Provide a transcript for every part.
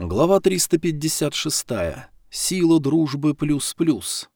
Глава 356. Сила дружбы плюс-плюс.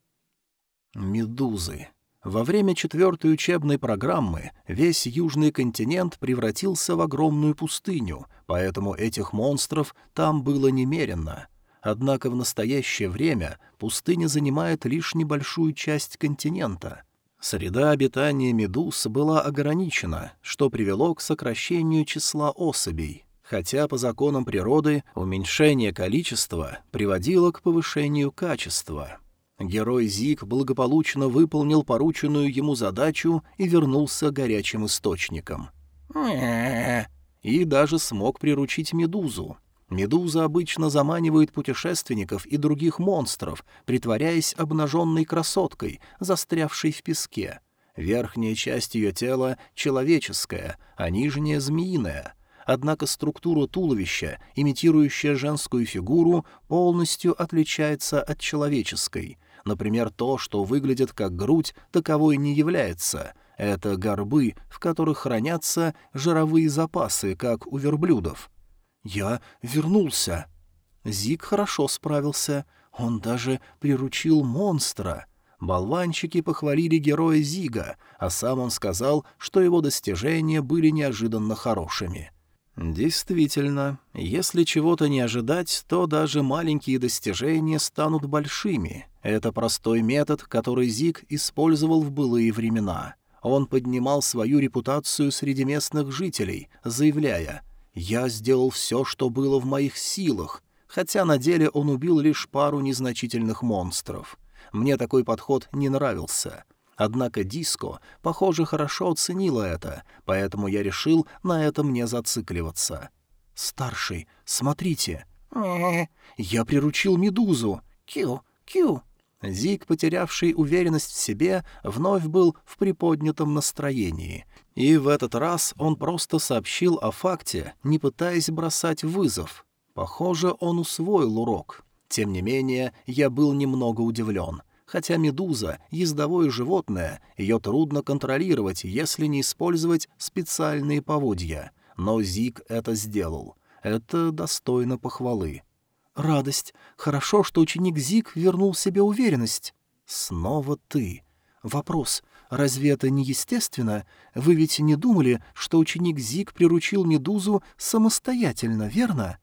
Медузы. Во время четвертой учебной программы весь южный континент превратился в огромную пустыню, поэтому этих монстров там было немерено. Однако в настоящее время пустыня занимает лишь небольшую часть континента. Среда обитания медуз была ограничена, что привело к сокращению числа особей — хотя по законам природы уменьшение количества приводило к повышению качества. Герой Зиг благополучно выполнил порученную ему задачу и вернулся горячим источником. И даже смог приручить медузу. Медуза обычно заманивает путешественников и других монстров, притворяясь обнаженной красоткой, застрявшей в песке. Верхняя часть ее тела — человеческая, а нижняя — змеиная — однако структура туловища, имитирующая женскую фигуру, полностью отличается от человеческой. Например, то, что выглядит как грудь, таковой не является. Это горбы, в которых хранятся жировые запасы, как у верблюдов. «Я вернулся». Зик хорошо справился. Он даже приручил монстра. Болванчики похвалили героя Зига, а сам он сказал, что его достижения были неожиданно хорошими. Действительно, если чего-то не ожидать, то даже маленькие достижения станут большими. Это простой метод, который Зиг использовал в былые времена. Он поднимал свою репутацию среди местных жителей, заявляя «Я сделал все, что было в моих силах», хотя на деле он убил лишь пару незначительных монстров. Мне такой подход не нравился. Однако Диско, похоже, хорошо оценила это, поэтому я решил на этом не зацикливаться. «Старший, смотрите!» «Я приручил медузу!» «Кью, кью!» Зик, потерявший уверенность в себе, вновь был в приподнятом настроении. И в этот раз он просто сообщил о факте, не пытаясь бросать вызов. Похоже, он усвоил урок. Тем не менее, я был немного удивлен — Хотя медуза — ездовое животное, ее трудно контролировать, если не использовать специальные поводья. Но Зик это сделал. Это достойно похвалы. «Радость. Хорошо, что ученик Зик вернул себе уверенность». «Снова ты. Вопрос. Разве это не естественно? Вы ведь не думали, что ученик Зик приручил медузу самостоятельно, верно?»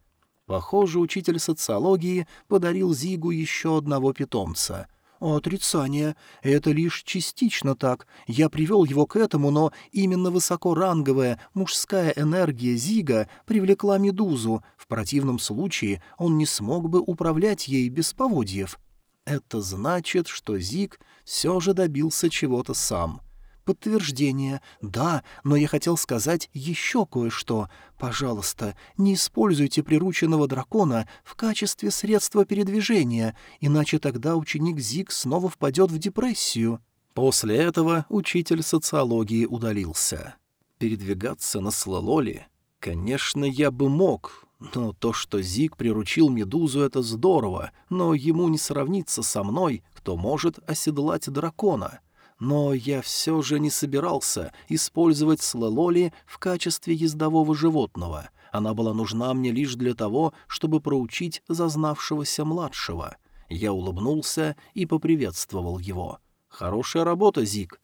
Похоже, учитель социологии подарил Зигу еще одного питомца — «Отрицание. Это лишь частично так. Я привел его к этому, но именно высокоранговая мужская энергия Зига привлекла Медузу. В противном случае он не смог бы управлять ей без поводьев». Это значит, что Зиг все же добился чего-то сам подтверждение. Да, но я хотел сказать еще кое-что. Пожалуйста, не используйте прирученного дракона в качестве средства передвижения, иначе тогда ученик Зиг снова впадет в депрессию». После этого учитель социологии удалился. Передвигаться на Слололе? Конечно, я бы мог, но то, что Зиг приручил Медузу, это здорово, но ему не сравнится со мной, кто может оседлать дракона. Но я все же не собирался использовать Слелоли в качестве ездового животного. Она была нужна мне лишь для того, чтобы проучить зазнавшегося младшего. Я улыбнулся и поприветствовал его. «Хорошая работа, Зик».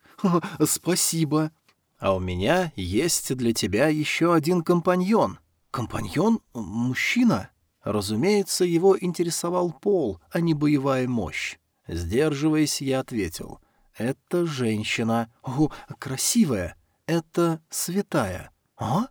«Спасибо». «А у меня есть для тебя еще один компаньон». «Компаньон? Мужчина?» Разумеется, его интересовал пол, а не боевая мощь. Сдерживаясь, я ответил. Это женщина. О, красивая. Это святая. А?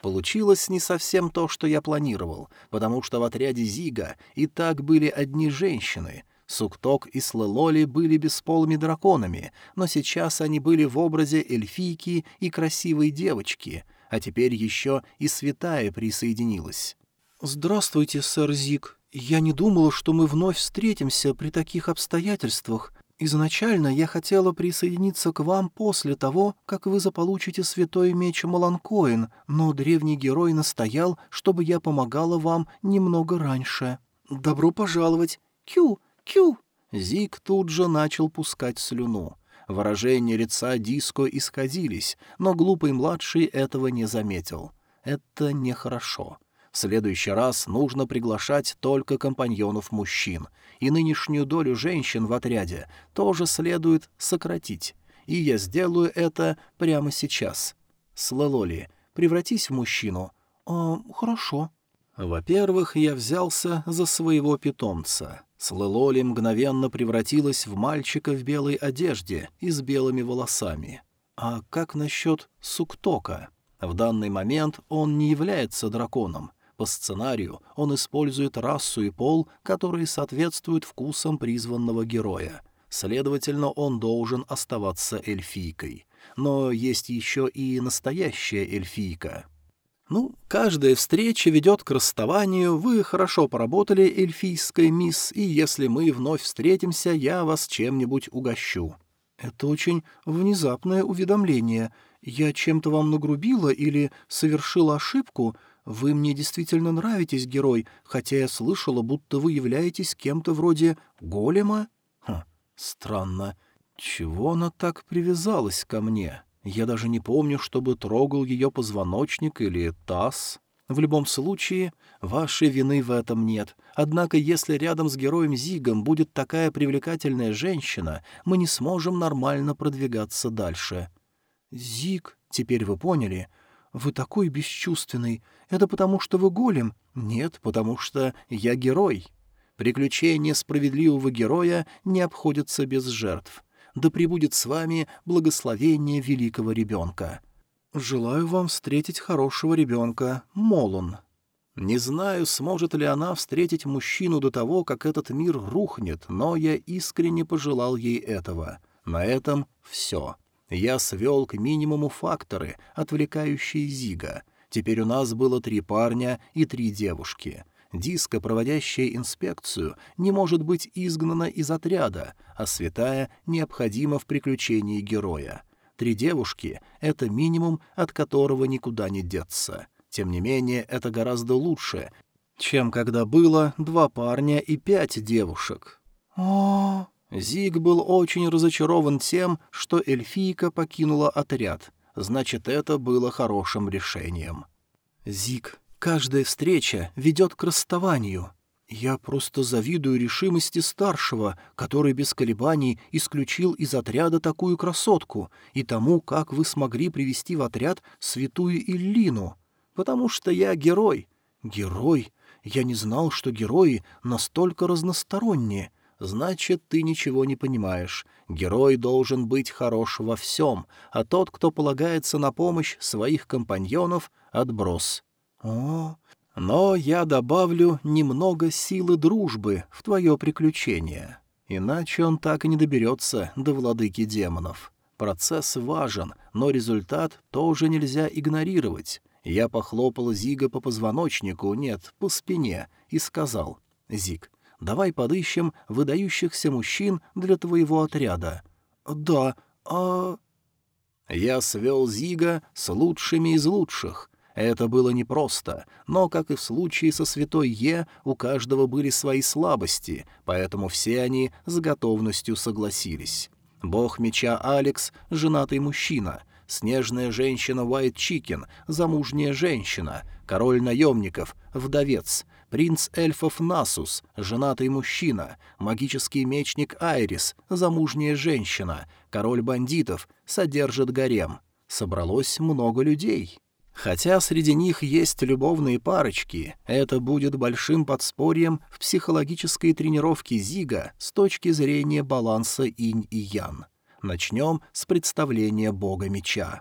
Получилось не совсем то, что я планировал, потому что в отряде Зига и так были одни женщины. Сукток и Слелоли были бесполыми драконами, но сейчас они были в образе эльфийки и красивой девочки, а теперь еще и святая присоединилась. «Здравствуйте, сэр Зиг. Я не думала, что мы вновь встретимся при таких обстоятельствах. Изначально я хотела присоединиться к вам после того, как вы заполучите святой меч Маланкоин, но древний герой настоял, чтобы я помогала вам немного раньше. Добро пожаловать! Кю! Кю!» Зик тут же начал пускать слюну. Выражения лица Диско исказились, но глупый младший этого не заметил. Это нехорошо. В следующий раз нужно приглашать только компаньонов мужчин, и нынешнюю долю женщин в отряде тоже следует сократить. И я сделаю это прямо сейчас. Слалоли, превратись в мужчину. «А, хорошо». Во-первых, я взялся за своего питомца. Слэлоли мгновенно превратилась в мальчика в белой одежде и с белыми волосами. А как насчет Суктока? В данный момент он не является драконом. По сценарию он использует расу и пол, которые соответствуют вкусам призванного героя. Следовательно, он должен оставаться эльфийкой. Но есть еще и настоящая эльфийка. Ну, каждая встреча ведет к расставанию, вы хорошо поработали, эльфийская мисс, и если мы вновь встретимся, я вас чем-нибудь угощу». «Это очень внезапное уведомление. Я чем-то вам нагрубила или совершила ошибку? Вы мне действительно нравитесь, герой, хотя я слышала, будто вы являетесь кем-то вроде голема?» «Хм, странно. Чего она так привязалась ко мне?» Я даже не помню, чтобы трогал ее позвоночник или таз. В любом случае, вашей вины в этом нет. Однако, если рядом с героем Зигом будет такая привлекательная женщина, мы не сможем нормально продвигаться дальше. Зиг, теперь вы поняли, вы такой бесчувственный. Это потому, что вы голем? Нет, потому что я герой. Приключения справедливого героя не обходятся без жертв да пребудет с вами благословение великого ребенка. Желаю вам встретить хорошего ребенка, Молун. Не знаю, сможет ли она встретить мужчину до того, как этот мир рухнет, но я искренне пожелал ей этого. На этом все. Я свел к минимуму факторы, отвлекающие Зига. Теперь у нас было три парня и три девушки. Диска, проводящая инспекцию, не может быть изгнана из отряда, а святая необходима в приключении героя. Три девушки — это минимум, от которого никуда не деться. Тем не менее, это гораздо лучше, чем когда было два парня и пять девушек. О, Зиг был очень разочарован тем, что эльфийка покинула отряд. Значит, это было хорошим решением. Зиг, Каждая встреча ведет к расставанию. Я просто завидую решимости старшего, который без колебаний исключил из отряда такую красотку, и тому, как вы смогли привести в отряд святую Иллину. Потому что я герой. Герой? Я не знал, что герои настолько разносторонние. Значит, ты ничего не понимаешь. Герой должен быть хорош во всем, а тот, кто полагается на помощь своих компаньонов, — отброс. О, но я добавлю немного силы дружбы в твое приключение. Иначе он так и не доберется до владыки демонов. Процесс важен, но результат тоже нельзя игнорировать. Я похлопал Зига по позвоночнику, нет, по спине, и сказал, «Зиг, давай подыщем выдающихся мужчин для твоего отряда». «Да, а...» Я свел Зига с лучшими из лучших, это было непросто, но, как и в случае со святой Е, у каждого были свои слабости, поэтому все они с готовностью согласились. Бог меча Алекс — женатый мужчина, снежная женщина Уайт Чикен — замужняя женщина, король наемников — вдовец, принц эльфов Насус — женатый мужчина, магический мечник Айрис — замужняя женщина, король бандитов — содержит гарем. Собралось много людей. Хотя среди них есть любовные парочки, это будет большим подспорьем в психологической тренировке Зига с точки зрения баланса инь и ян. Начнем с представления бога меча.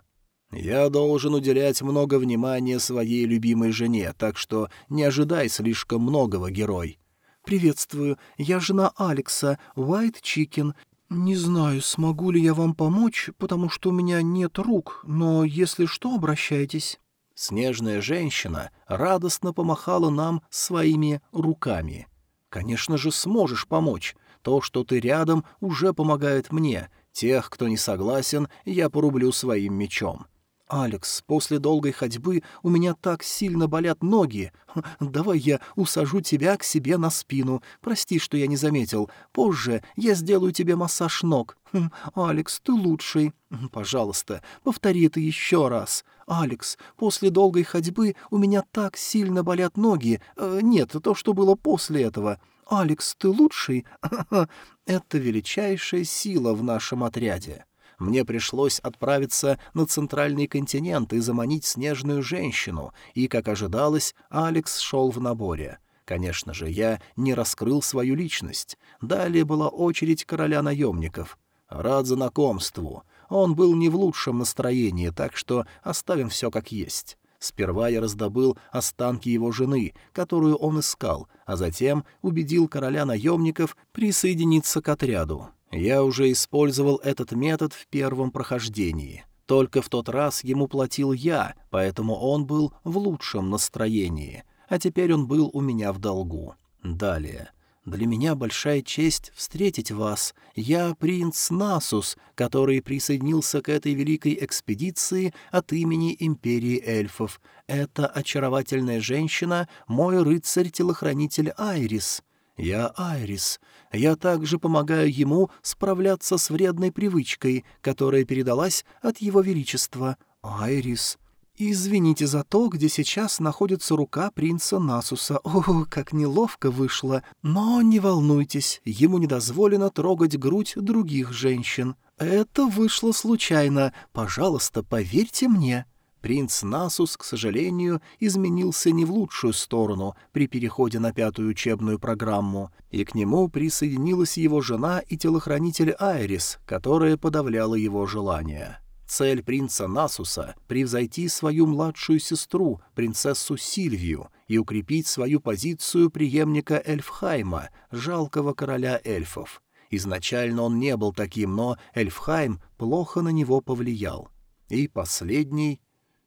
Я должен уделять много внимания своей любимой жене, так что не ожидай слишком многого, герой. «Приветствую, я жена Алекса, Уайт Чикен. Не знаю, смогу ли я вам помочь, потому что у меня нет рук, но если что, обращайтесь». Снежная женщина радостно помахала нам своими руками. «Конечно же, сможешь помочь. То, что ты рядом, уже помогает мне. Тех, кто не согласен, я порублю своим мечом». «Алекс, после долгой ходьбы у меня так сильно болят ноги. Давай я усажу тебя к себе на спину. Прости, что я не заметил. Позже я сделаю тебе массаж ног. Хм, Алекс, ты лучший. Пожалуйста, повтори это еще раз. Алекс, после долгой ходьбы у меня так сильно болят ноги. Э, нет, то, что было после этого. Алекс, ты лучший. Это величайшая сила в нашем отряде. Мне пришлось отправиться на центральный континент и заманить снежную женщину, и, как ожидалось, Алекс шел в наборе. Конечно же, я не раскрыл свою личность. Далее была очередь короля наемников. Рад знакомству. Он был не в лучшем настроении, так что оставим все как есть. Сперва я раздобыл останки его жены, которую он искал, а затем убедил короля наемников присоединиться к отряду. Я уже использовал этот метод в первом прохождении. Только в тот раз ему платил я, поэтому он был в лучшем настроении, а теперь он был у меня в долгу. Далее. Для меня большая честь встретить вас. Я принц Насус, который присоединился к этой великой экспедиции от имени Империи эльфов. Это очаровательная женщина, мой рыцарь-телохранитель Айрис. Я Айрис. Я также помогаю ему справляться с вредной привычкой, которая передалась от его величества. Айрис. Извините за то, где сейчас находится рука принца Насуса. О, как неловко вышло. Но не волнуйтесь, ему не дозволено трогать грудь других женщин. Это вышло случайно. Пожалуйста, поверьте мне. Принц Насус, к сожалению, изменился не в лучшую сторону при переходе на пятую учебную программу, и к нему присоединилась его жена и телохранитель Айрис, которая подавляла его желания. Цель принца Насуса — превзойти свою младшую сестру, принцессу Сильвию, и укрепить свою позицию преемника Эльфхайма, жалкого короля эльфов. Изначально он не был таким, но Эльфхайм плохо на него повлиял. И последний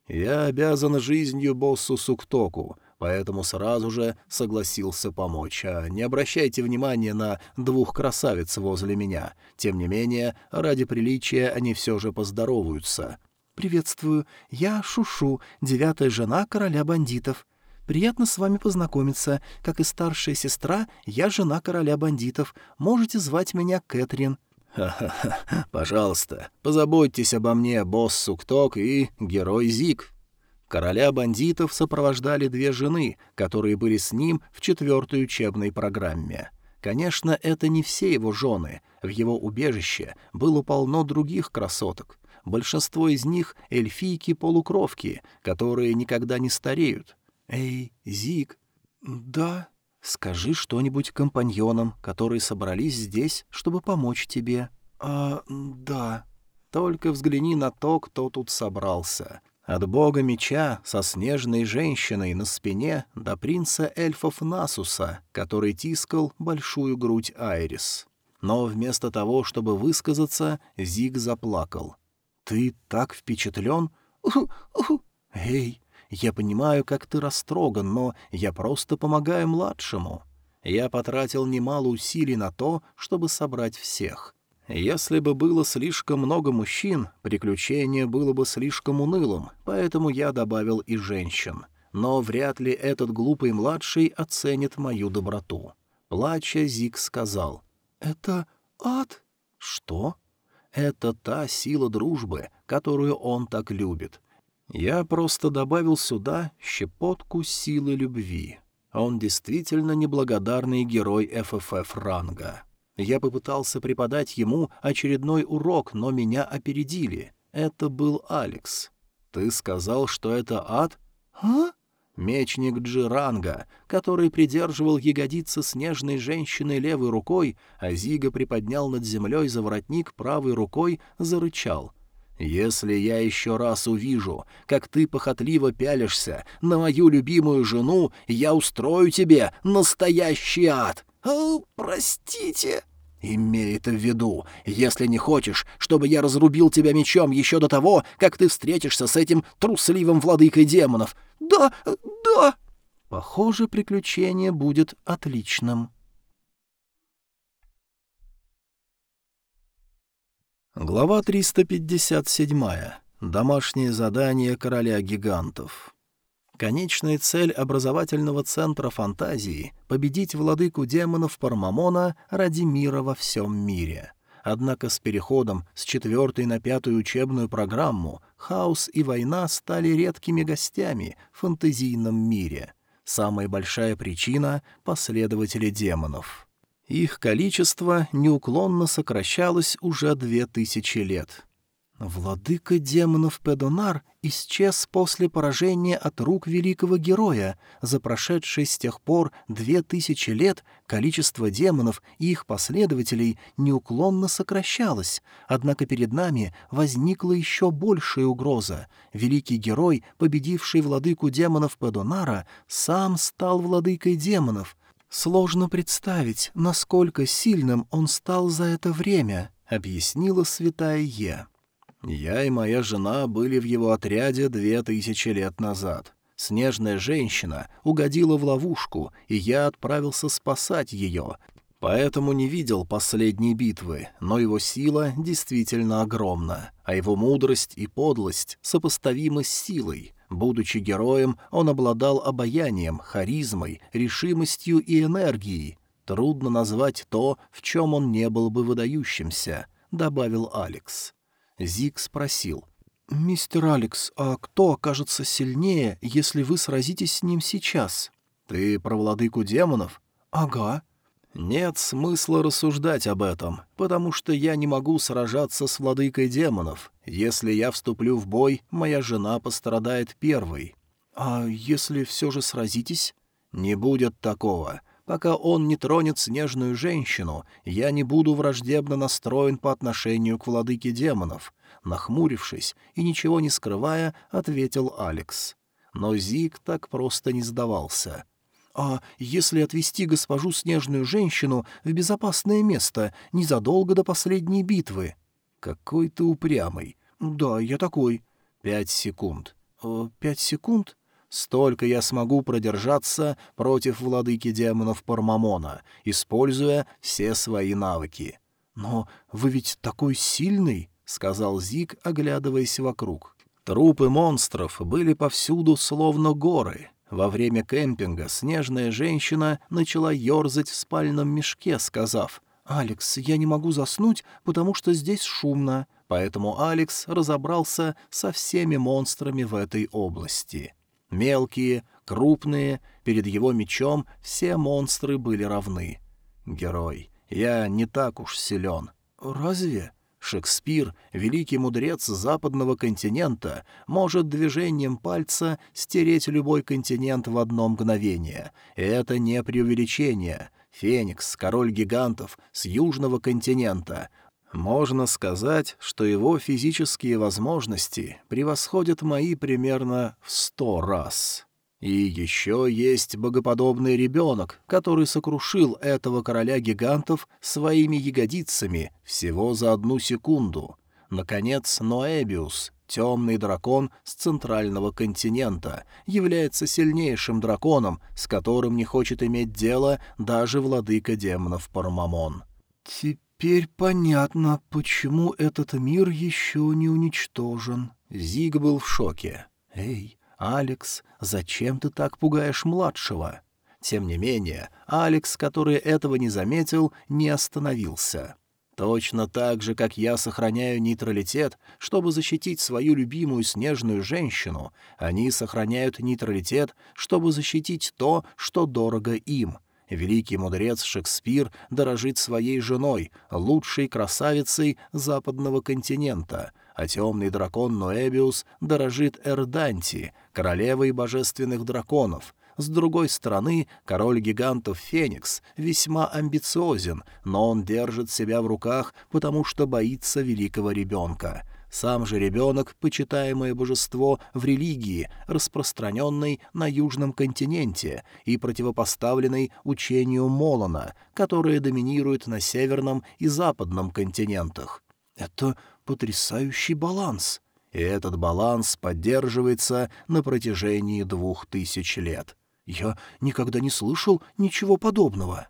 я обязан жизнью боссу Суктоку, поэтому сразу же согласился помочь. А не обращайте внимания на двух красавиц возле меня. Тем не менее, ради приличия они все же поздороваются. «Приветствую. Я Шушу, девятая жена короля бандитов. Приятно с вами познакомиться. Как и старшая сестра, я жена короля бандитов. Можете звать меня Кэтрин. «Ха-ха-ха, пожалуйста, позаботьтесь обо мне, босс Сукток и герой Зик». Короля бандитов сопровождали две жены, которые были с ним в четвертой учебной программе. Конечно, это не все его жены. В его убежище было полно других красоток. Большинство из них — эльфийки-полукровки, которые никогда не стареют. «Эй, Зик!» «Да?» Скажи что-нибудь компаньонам, которые собрались здесь, чтобы помочь тебе. А, да. Только взгляни на то, кто тут собрался. От бога меча со снежной женщиной на спине до принца эльфов Насуса, который тискал большую грудь Айрис. Но вместо того, чтобы высказаться, Зиг заплакал. «Ты так впечатлен?» «Эй, я понимаю, как ты растроган, но я просто помогаю младшему. Я потратил немало усилий на то, чтобы собрать всех. Если бы было слишком много мужчин, приключение было бы слишком унылым, поэтому я добавил и женщин. Но вряд ли этот глупый младший оценит мою доброту. Плача, Зик сказал. «Это ад?» «Что?» «Это та сила дружбы, которую он так любит. Я просто добавил сюда щепотку силы любви. Он действительно неблагодарный герой ФФФ ранга. Я попытался преподать ему очередной урок, но меня опередили. Это был Алекс. Ты сказал, что это ад? А? Мечник Джиранга, который придерживал ягодицы снежной женщины левой рукой, а Зига приподнял над землей за воротник правой рукой, зарычал — если я еще раз увижу, как ты похотливо пялишься на мою любимую жену, я устрою тебе настоящий ад. О, простите. Имей это в виду, если не хочешь, чтобы я разрубил тебя мечом еще до того, как ты встретишься с этим трусливым владыкой демонов. Да, да. Похоже, приключение будет отличным. Глава 357. Домашнее задание короля гигантов. Конечная цель образовательного центра фантазии — победить владыку демонов Пармамона ради мира во всем мире. Однако с переходом с четвертой на пятую учебную программу хаос и война стали редкими гостями в фантазийном мире. Самая большая причина — последователи демонов. Их количество неуклонно сокращалось уже две тысячи лет. Владыка демонов Педонар исчез после поражения от рук великого героя. За прошедшие с тех пор две тысячи лет количество демонов и их последователей неуклонно сокращалось, однако перед нами возникла еще большая угроза. Великий герой, победивший владыку демонов Педонара, сам стал владыкой демонов. Сложно представить, насколько сильным он стал за это время, — объяснила святая Е. Я и моя жена были в его отряде две тысячи лет назад. Снежная женщина угодила в ловушку, и я отправился спасать ее, поэтому не видел последней битвы, но его сила действительно огромна, а его мудрость и подлость сопоставимы с силой. Будучи героем, он обладал обаянием, харизмой, решимостью и энергией. Трудно назвать то, в чем он не был бы выдающимся, — добавил Алекс. Зик спросил. «Мистер Алекс, а кто окажется сильнее, если вы сразитесь с ним сейчас?» «Ты про владыку демонов?» «Ага». «Нет смысла рассуждать об этом, потому что я не могу сражаться с владыкой демонов. Если я вступлю в бой, моя жена пострадает первой». «А если все же сразитесь?» «Не будет такого. Пока он не тронет снежную женщину, я не буду враждебно настроен по отношению к владыке демонов», — нахмурившись и ничего не скрывая, ответил Алекс. Но Зиг так просто не сдавался. «А если отвести госпожу снежную женщину в безопасное место незадолго до последней битвы?» «Какой ты упрямый!» «Да, я такой». «Пять секунд». «Э, «Пять секунд?» Столько я смогу продержаться против владыки демонов Пармамона, используя все свои навыки. «Но вы ведь такой сильный», — сказал Зик, оглядываясь вокруг. Трупы монстров были повсюду словно горы. Во время кемпинга снежная женщина начала ерзать в спальном мешке, сказав, «Алекс, я не могу заснуть, потому что здесь шумно». Поэтому Алекс разобрался со всеми монстрами в этой области. Мелкие, крупные, перед его мечом все монстры были равны. Герой, я не так уж силен. Разве? Шекспир, великий мудрец западного континента, может движением пальца стереть любой континент в одно мгновение. Это не преувеличение. Феникс, король гигантов, с южного континента, можно сказать, что его физические возможности превосходят мои примерно в сто раз. И еще есть богоподобный ребенок, который сокрушил этого короля гигантов своими ягодицами всего за одну секунду. Наконец, Ноэбиус, темный дракон с центрального континента, является сильнейшим драконом, с которым не хочет иметь дело даже владыка демонов Пармамон. «Теперь понятно, почему этот мир еще не уничтожен». Зиг был в шоке. «Эй, Алекс, зачем ты так пугаешь младшего?» Тем не менее, Алекс, который этого не заметил, не остановился. Точно так же, как я сохраняю нейтралитет, чтобы защитить свою любимую снежную женщину, они сохраняют нейтралитет, чтобы защитить то, что дорого им. Великий мудрец Шекспир дорожит своей женой, лучшей красавицей западного континента, а темный дракон Ноэбиус дорожит Эрданти, королевой божественных драконов. С другой стороны, король гигантов Феникс весьма амбициозен, но он держит себя в руках, потому что боится великого ребенка — сам же ребенок — почитаемое божество в религии, распространенной на Южном континенте и противопоставленной учению Молона, которое доминирует на Северном и Западном континентах. Это потрясающий баланс. И этот баланс поддерживается на протяжении двух тысяч лет. Я никогда не слышал ничего подобного.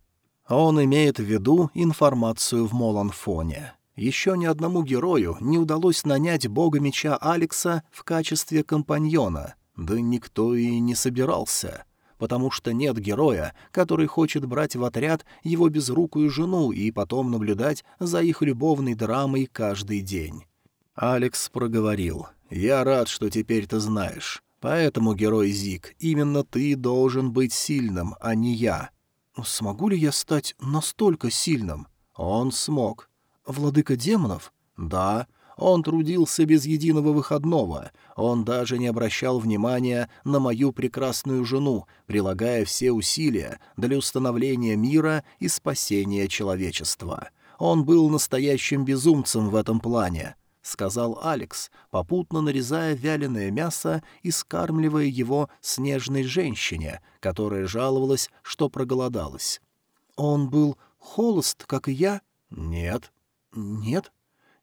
Он имеет в виду информацию в Моланфоне. Еще ни одному герою не удалось нанять бога меча Алекса в качестве компаньона. Да никто и не собирался потому что нет героя, который хочет брать в отряд его безрукую жену и потом наблюдать за их любовной драмой каждый день. Алекс проговорил. «Я рад, что теперь ты знаешь. Поэтому, герой Зик, именно ты должен быть сильным, а не я». «Смогу ли я стать настолько сильным?» «Он смог». «Владыка демонов?» «Да, он трудился без единого выходного. Он даже не обращал внимания на мою прекрасную жену, прилагая все усилия для установления мира и спасения человечества. Он был настоящим безумцем в этом плане. — сказал Алекс, попутно нарезая вяленое мясо и скармливая его снежной женщине, которая жаловалась, что проголодалась. «Он был холост, как и я?» «Нет». «Нет?»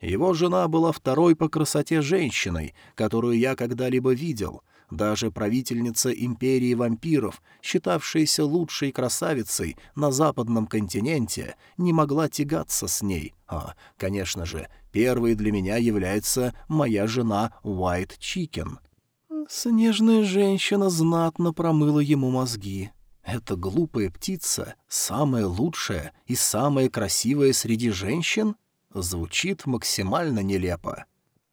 Его жена была второй по красоте женщиной, которую я когда-либо видел. Даже правительница империи вампиров, считавшаяся лучшей красавицей на западном континенте, не могла тягаться с ней. А, конечно же, первой для меня является моя жена Уайт Чикен. Снежная женщина знатно промыла ему мозги. Эта глупая птица самая лучшая и самая красивая среди женщин? Звучит максимально нелепо.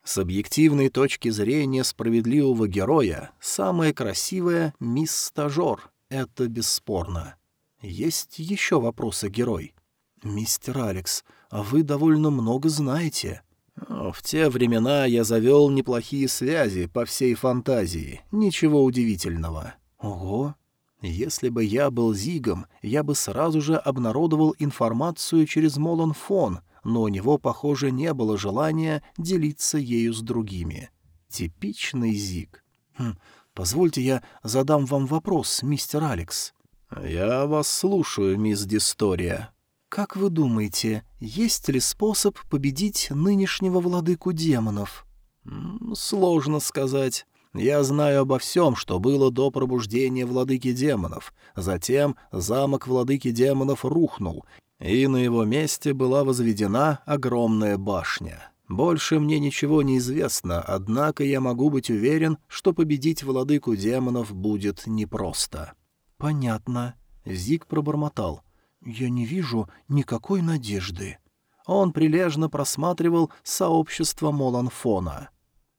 С объективной точки зрения справедливого героя, самая красивая — мисс Стажер. Это бесспорно. Есть еще вопросы, герой? «Мистер Алекс, а вы довольно много знаете». В те времена я завел неплохие связи по всей фантазии. Ничего удивительного. Ого! Если бы я был Зигом, я бы сразу же обнародовал информацию через Молонфон, но у него, похоже, не было желания делиться ею с другими. Типичный Зиг. Хм, позвольте я задам вам вопрос, мистер Алекс. Я вас слушаю, мисс Дистория. Как вы думаете, есть ли способ победить нынешнего владыку демонов? Сложно сказать. Я знаю обо всем, что было до пробуждения владыки демонов. Затем замок владыки демонов рухнул, и на его месте была возведена огромная башня. Больше мне ничего не известно, однако я могу быть уверен, что победить владыку демонов будет непросто». «Понятно», — Зиг пробормотал. «Я не вижу никакой надежды». Он прилежно просматривал сообщество Моланфона.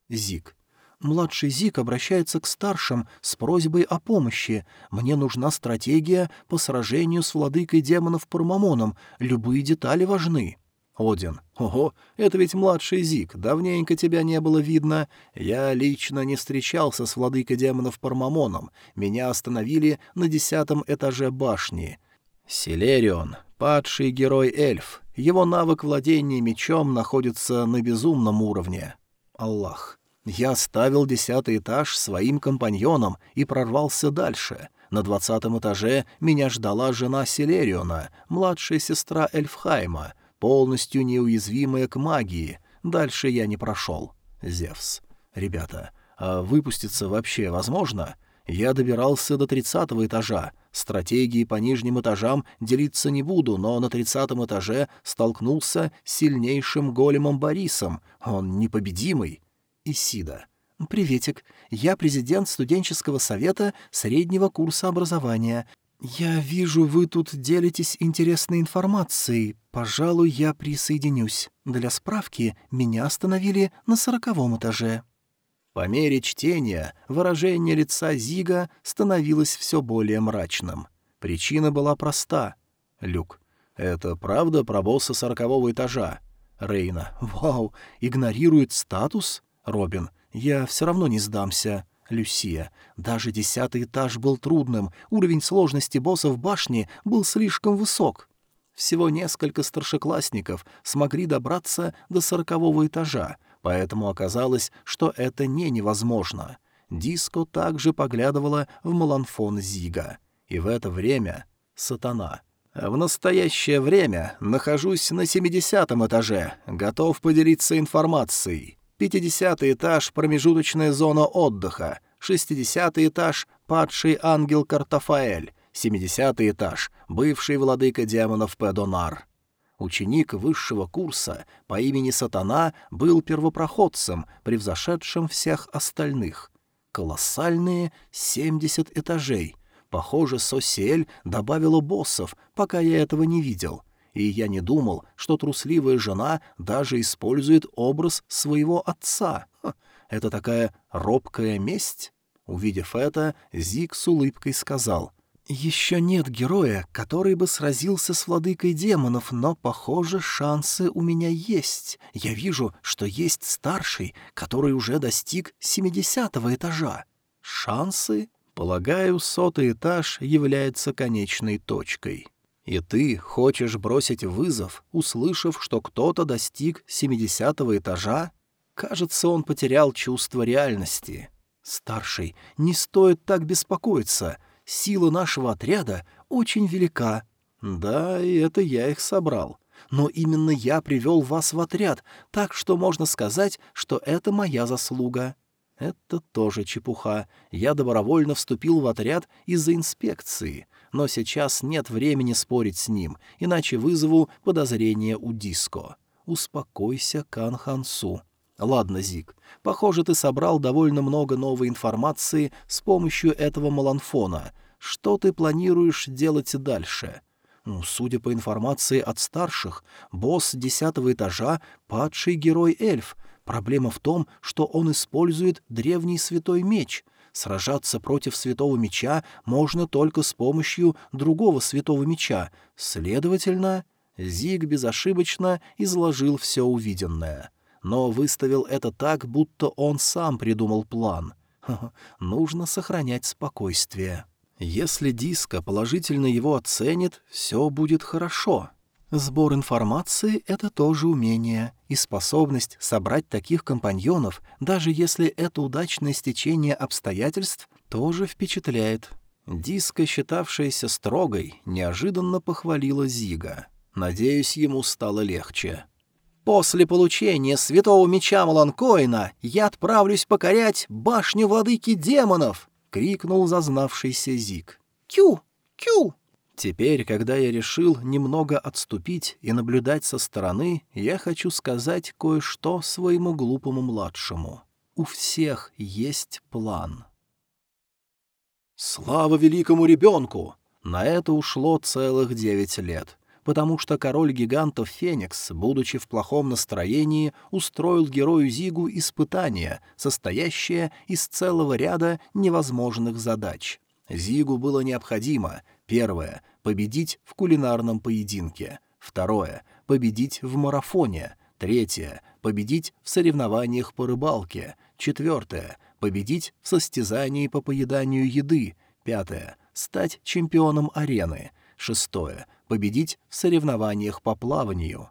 Зиг. Младший Зик обращается к старшим с просьбой о помощи. Мне нужна стратегия по сражению с владыкой демонов Пармамоном. Любые детали важны. Один. Ого, это ведь младший Зик. Давненько тебя не было видно. Я лично не встречался с владыкой демонов Пармамоном. Меня остановили на десятом этаже башни. Селерион, падший герой-эльф. Его навык владения мечом находится на безумном уровне. Аллах. Я оставил десятый этаж своим компаньонам и прорвался дальше. На двадцатом этаже меня ждала жена Селериона, младшая сестра Эльфхайма, полностью неуязвимая к магии. Дальше я не прошел. Зевс. Ребята, а выпуститься вообще возможно? Я добирался до тридцатого этажа. Стратегии по нижним этажам делиться не буду, но на тридцатом этаже столкнулся с сильнейшим големом Борисом. Он непобедимый. Исида. «Приветик. Я президент студенческого совета среднего курса образования. Я вижу, вы тут делитесь интересной информацией. Пожалуй, я присоединюсь. Для справки, меня остановили на сороковом этаже». По мере чтения выражение лица Зига становилось все более мрачным. Причина была проста. Люк. «Это правда про босса сорокового этажа?» Рейна. «Вау, игнорирует статус?» Робин. «Я все равно не сдамся». Люсия. «Даже десятый этаж был трудным, уровень сложности босса в башне был слишком высок». Всего несколько старшеклассников смогли добраться до сорокового этажа, поэтому оказалось, что это не невозможно. Диско также поглядывала в маланфон Зига. И в это время — сатана. В настоящее время нахожусь на семидесятом этаже, готов поделиться информацией. Пятидесятый этаж — промежуточная зона отдыха. Шестидесятый этаж — падший ангел Картафаэль. Семидесятый этаж — бывший владыка демонов Педонар. Ученик высшего курса по имени Сатана был первопроходцем, превзошедшим всех остальных. Колоссальные 70 этажей. Похоже, Сосиэль добавила боссов, пока я этого не видел. И я не думал, что трусливая жена даже использует образ своего отца. Это такая робкая месть? Увидев это, Зик с улыбкой сказал — еще нет героя, который бы сразился с владыкой демонов, но, похоже, шансы у меня есть. Я вижу, что есть старший, который уже достиг семидесятого этажа. Шансы? Полагаю, сотый этаж является конечной точкой. И ты хочешь бросить вызов, услышав, что кто-то достиг семидесятого этажа? Кажется, он потерял чувство реальности. Старший, не стоит так беспокоиться — Сила нашего отряда очень велика. Да, и это я их собрал. Но именно я привел вас в отряд, так что можно сказать, что это моя заслуга. Это тоже чепуха. Я добровольно вступил в отряд из-за инспекции, но сейчас нет времени спорить с ним, иначе вызову подозрение у Диско. Успокойся, Кан Хансу. Ладно, Зик, похоже, ты собрал довольно много новой информации с помощью этого маланфона. Что ты планируешь делать дальше? Ну, судя по информации от старших, босс десятого этажа — падший герой-эльф. Проблема в том, что он использует древний святой меч. Сражаться против святого меча можно только с помощью другого святого меча. Следовательно, Зиг безошибочно изложил все увиденное — но выставил это так, будто он сам придумал план. Нужно сохранять спокойствие. Если Диско положительно его оценит, все будет хорошо. Сбор информации — это тоже умение, и способность собрать таких компаньонов, даже если это удачное стечение обстоятельств, тоже впечатляет. Диско, считавшаяся строгой, неожиданно похвалила Зига. Надеюсь, ему стало легче. После получения святого меча Маланкоина я отправлюсь покорять башню владыки демонов!» — крикнул зазнавшийся Зик. «Кю! Кю!» Теперь, когда я решил немного отступить и наблюдать со стороны, я хочу сказать кое-что своему глупому младшему. У всех есть план. Слава великому ребенку! На это ушло целых девять лет потому что король гигантов Феникс, будучи в плохом настроении, устроил герою Зигу испытание, состоящее из целого ряда невозможных задач. Зигу было необходимо, первое — победить в кулинарном поединке, второе — победить в марафоне, третье — победить в соревнованиях по рыбалке, четвертое — победить в состязании по поеданию еды, пятое — стать чемпионом арены, шестое — победить в соревнованиях по плаванию.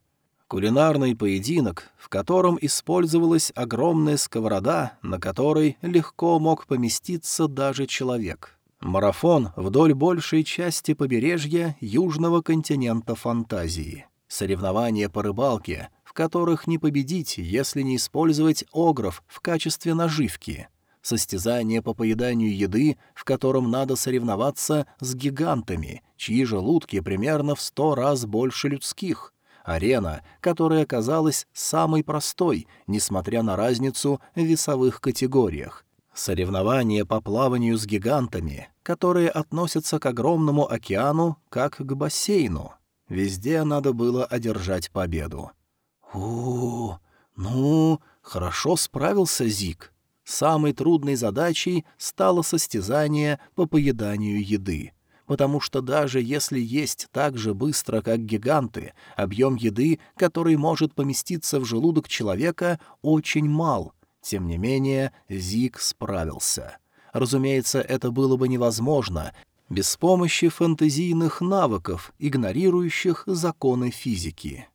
Кулинарный поединок, в котором использовалась огромная сковорода, на которой легко мог поместиться даже человек. Марафон вдоль большей части побережья южного континента фантазии. Соревнования по рыбалке, в которых не победить, если не использовать огров в качестве наживки — состязание по поеданию еды, в котором надо соревноваться с гигантами, чьи желудки примерно в сто раз больше людских. Арена, которая оказалась самой простой, несмотря на разницу в весовых категориях. Соревнования по плаванию с гигантами, которые относятся к огромному океану, как к бассейну. Везде надо было одержать победу. -у ну, хорошо справился Зик. Самой трудной задачей стало состязание по поеданию еды, потому что даже если есть так же быстро, как гиганты, объем еды, который может поместиться в желудок человека, очень мал. Тем не менее, Зиг справился. Разумеется, это было бы невозможно без помощи фэнтезийных навыков, игнорирующих законы физики.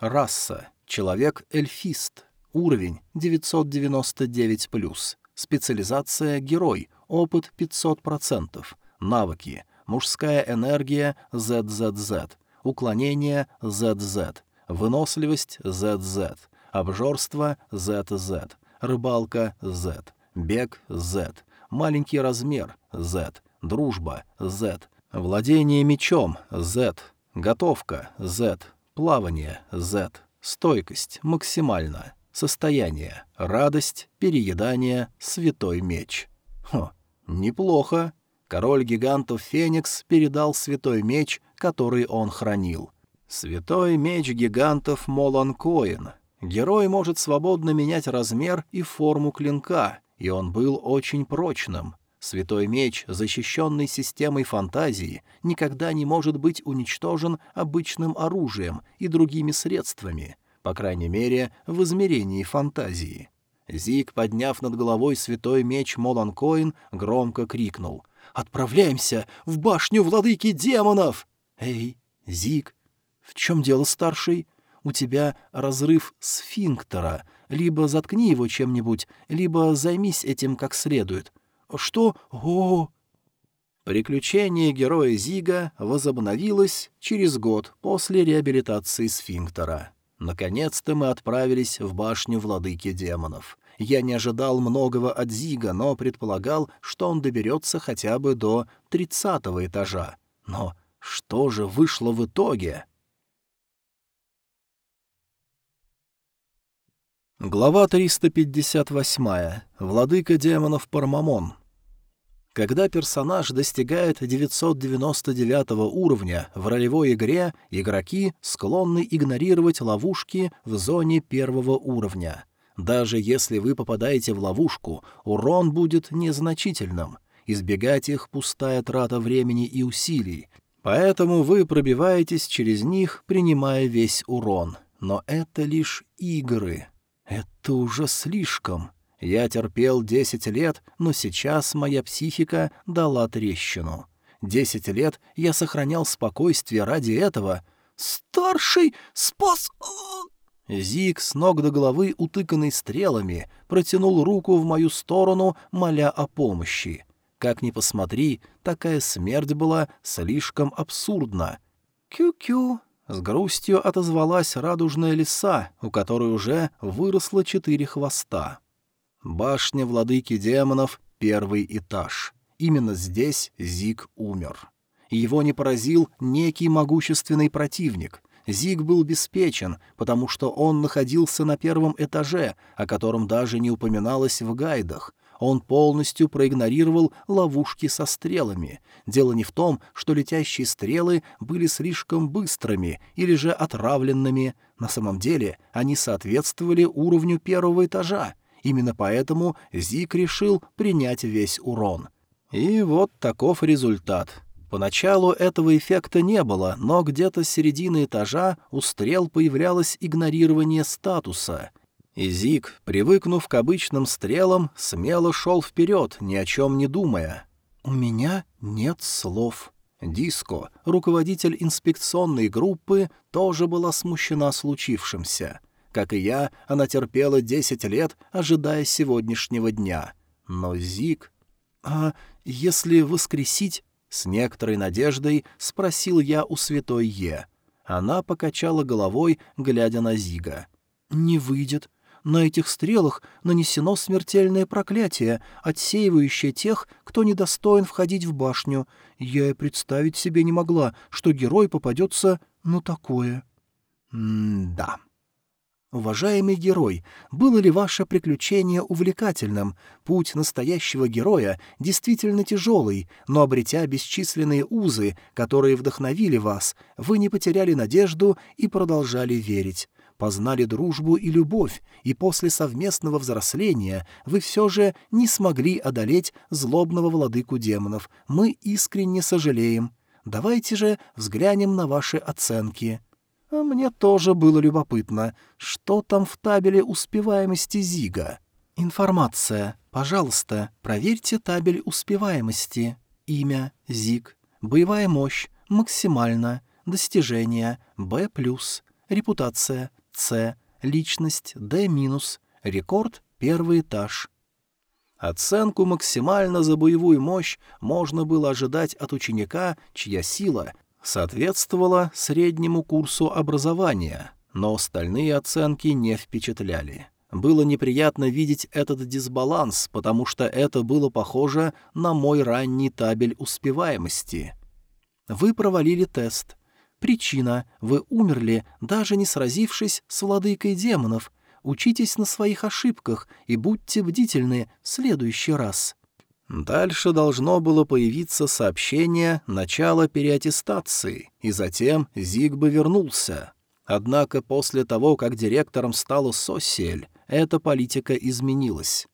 Раса. Человек-эльфист. Уровень 999+. Специализация «Герой». Опыт 500%. Навыки. Мужская энергия ZZZ. Уклонение ZZ. Выносливость ZZ. Обжорство ZZ. Рыбалка Z. Бег Z. Маленький размер Z. Дружба Z. Владение мечом Z. Готовка Z. Плавание — Z. Стойкость — максимально. Состояние — радость, переедание, святой меч. Хо, неплохо. Король гигантов Феникс передал святой меч, который он хранил. Святой меч гигантов Моланкоин. Герой может свободно менять размер и форму клинка, и он был очень прочным. Святой меч, защищенный системой фантазии, никогда не может быть уничтожен обычным оружием и другими средствами, по крайней мере, в измерении фантазии. Зиг, подняв над головой святой меч Моланкоин, громко крикнул «Отправляемся в башню владыки демонов!» «Эй, Зиг, в чем дело, старший? У тебя разрыв сфинктера. Либо заткни его чем-нибудь, либо займись этим как следует. Что? О, Приключение героя Зига возобновилось через год после реабилитации сфинктера. Наконец-то мы отправились в башню владыки демонов. Я не ожидал многого от Зига, но предполагал, что он доберется хотя бы до тридцатого этажа. Но что же вышло в итоге? Глава 358. Владыка демонов Пармамон. Когда персонаж достигает 999 уровня в ролевой игре, игроки склонны игнорировать ловушки в зоне первого уровня. Даже если вы попадаете в ловушку, урон будет незначительным. Избегать их — пустая трата времени и усилий. Поэтому вы пробиваетесь через них, принимая весь урон. Но это лишь игры. Это уже слишком. Я терпел десять лет, но сейчас моя психика дала трещину. Десять лет я сохранял спокойствие ради этого. «Старший спас...» Зиг, с ног до головы утыканный стрелами, протянул руку в мою сторону, моля о помощи. Как ни посмотри, такая смерть была слишком абсурдна. «Кю-кю», с грустью отозвалась радужная лиса, у которой уже выросло четыре хвоста. Башня владыки демонов, первый этаж. Именно здесь Зиг умер. Его не поразил некий могущественный противник. Зиг был обеспечен, потому что он находился на первом этаже, о котором даже не упоминалось в гайдах, он полностью проигнорировал ловушки со стрелами. Дело не в том, что летящие стрелы были слишком быстрыми или же отравленными. На самом деле они соответствовали уровню первого этажа. Именно поэтому Зик решил принять весь урон. И вот таков результат. Поначалу этого эффекта не было, но где-то с середины этажа у стрел появлялось игнорирование статуса — и Зик, привыкнув к обычным стрелам, смело шел вперед, ни о чем не думая. «У меня нет слов». Диско, руководитель инспекционной группы, тоже была смущена случившимся. Как и я, она терпела десять лет, ожидая сегодняшнего дня. Но Зик... «А если воскресить?» — с некоторой надеждой спросил я у святой Е. Она покачала головой, глядя на Зига. «Не выйдет. На этих стрелах нанесено смертельное проклятие, отсеивающее тех, кто недостоин входить в башню. Я и представить себе не могла, что герой попадется на такое. М-да. Уважаемый герой, было ли ваше приключение увлекательным? Путь настоящего героя действительно тяжелый, но обретя бесчисленные узы, которые вдохновили вас, вы не потеряли надежду и продолжали верить познали дружбу и любовь, и после совместного взросления вы все же не смогли одолеть злобного владыку демонов. Мы искренне сожалеем. Давайте же взглянем на ваши оценки. А мне тоже было любопытно, что там в табеле успеваемости Зига. Информация. Пожалуйста, проверьте табель успеваемости. Имя — Зиг. Боевая мощь — максимально. Достижения — Б+. Репутация с, личность D-, рекорд — первый этаж. Оценку максимально за боевую мощь можно было ожидать от ученика, чья сила соответствовала среднему курсу образования, но остальные оценки не впечатляли. Было неприятно видеть этот дисбаланс, потому что это было похоже на мой ранний табель успеваемости. Вы провалили тест — Причина — вы умерли, даже не сразившись с владыкой демонов. Учитесь на своих ошибках и будьте бдительны в следующий раз». Дальше должно было появиться сообщение начала переаттестации, и затем Зиг бы вернулся. Однако после того, как директором стала Сосель, эта политика изменилась.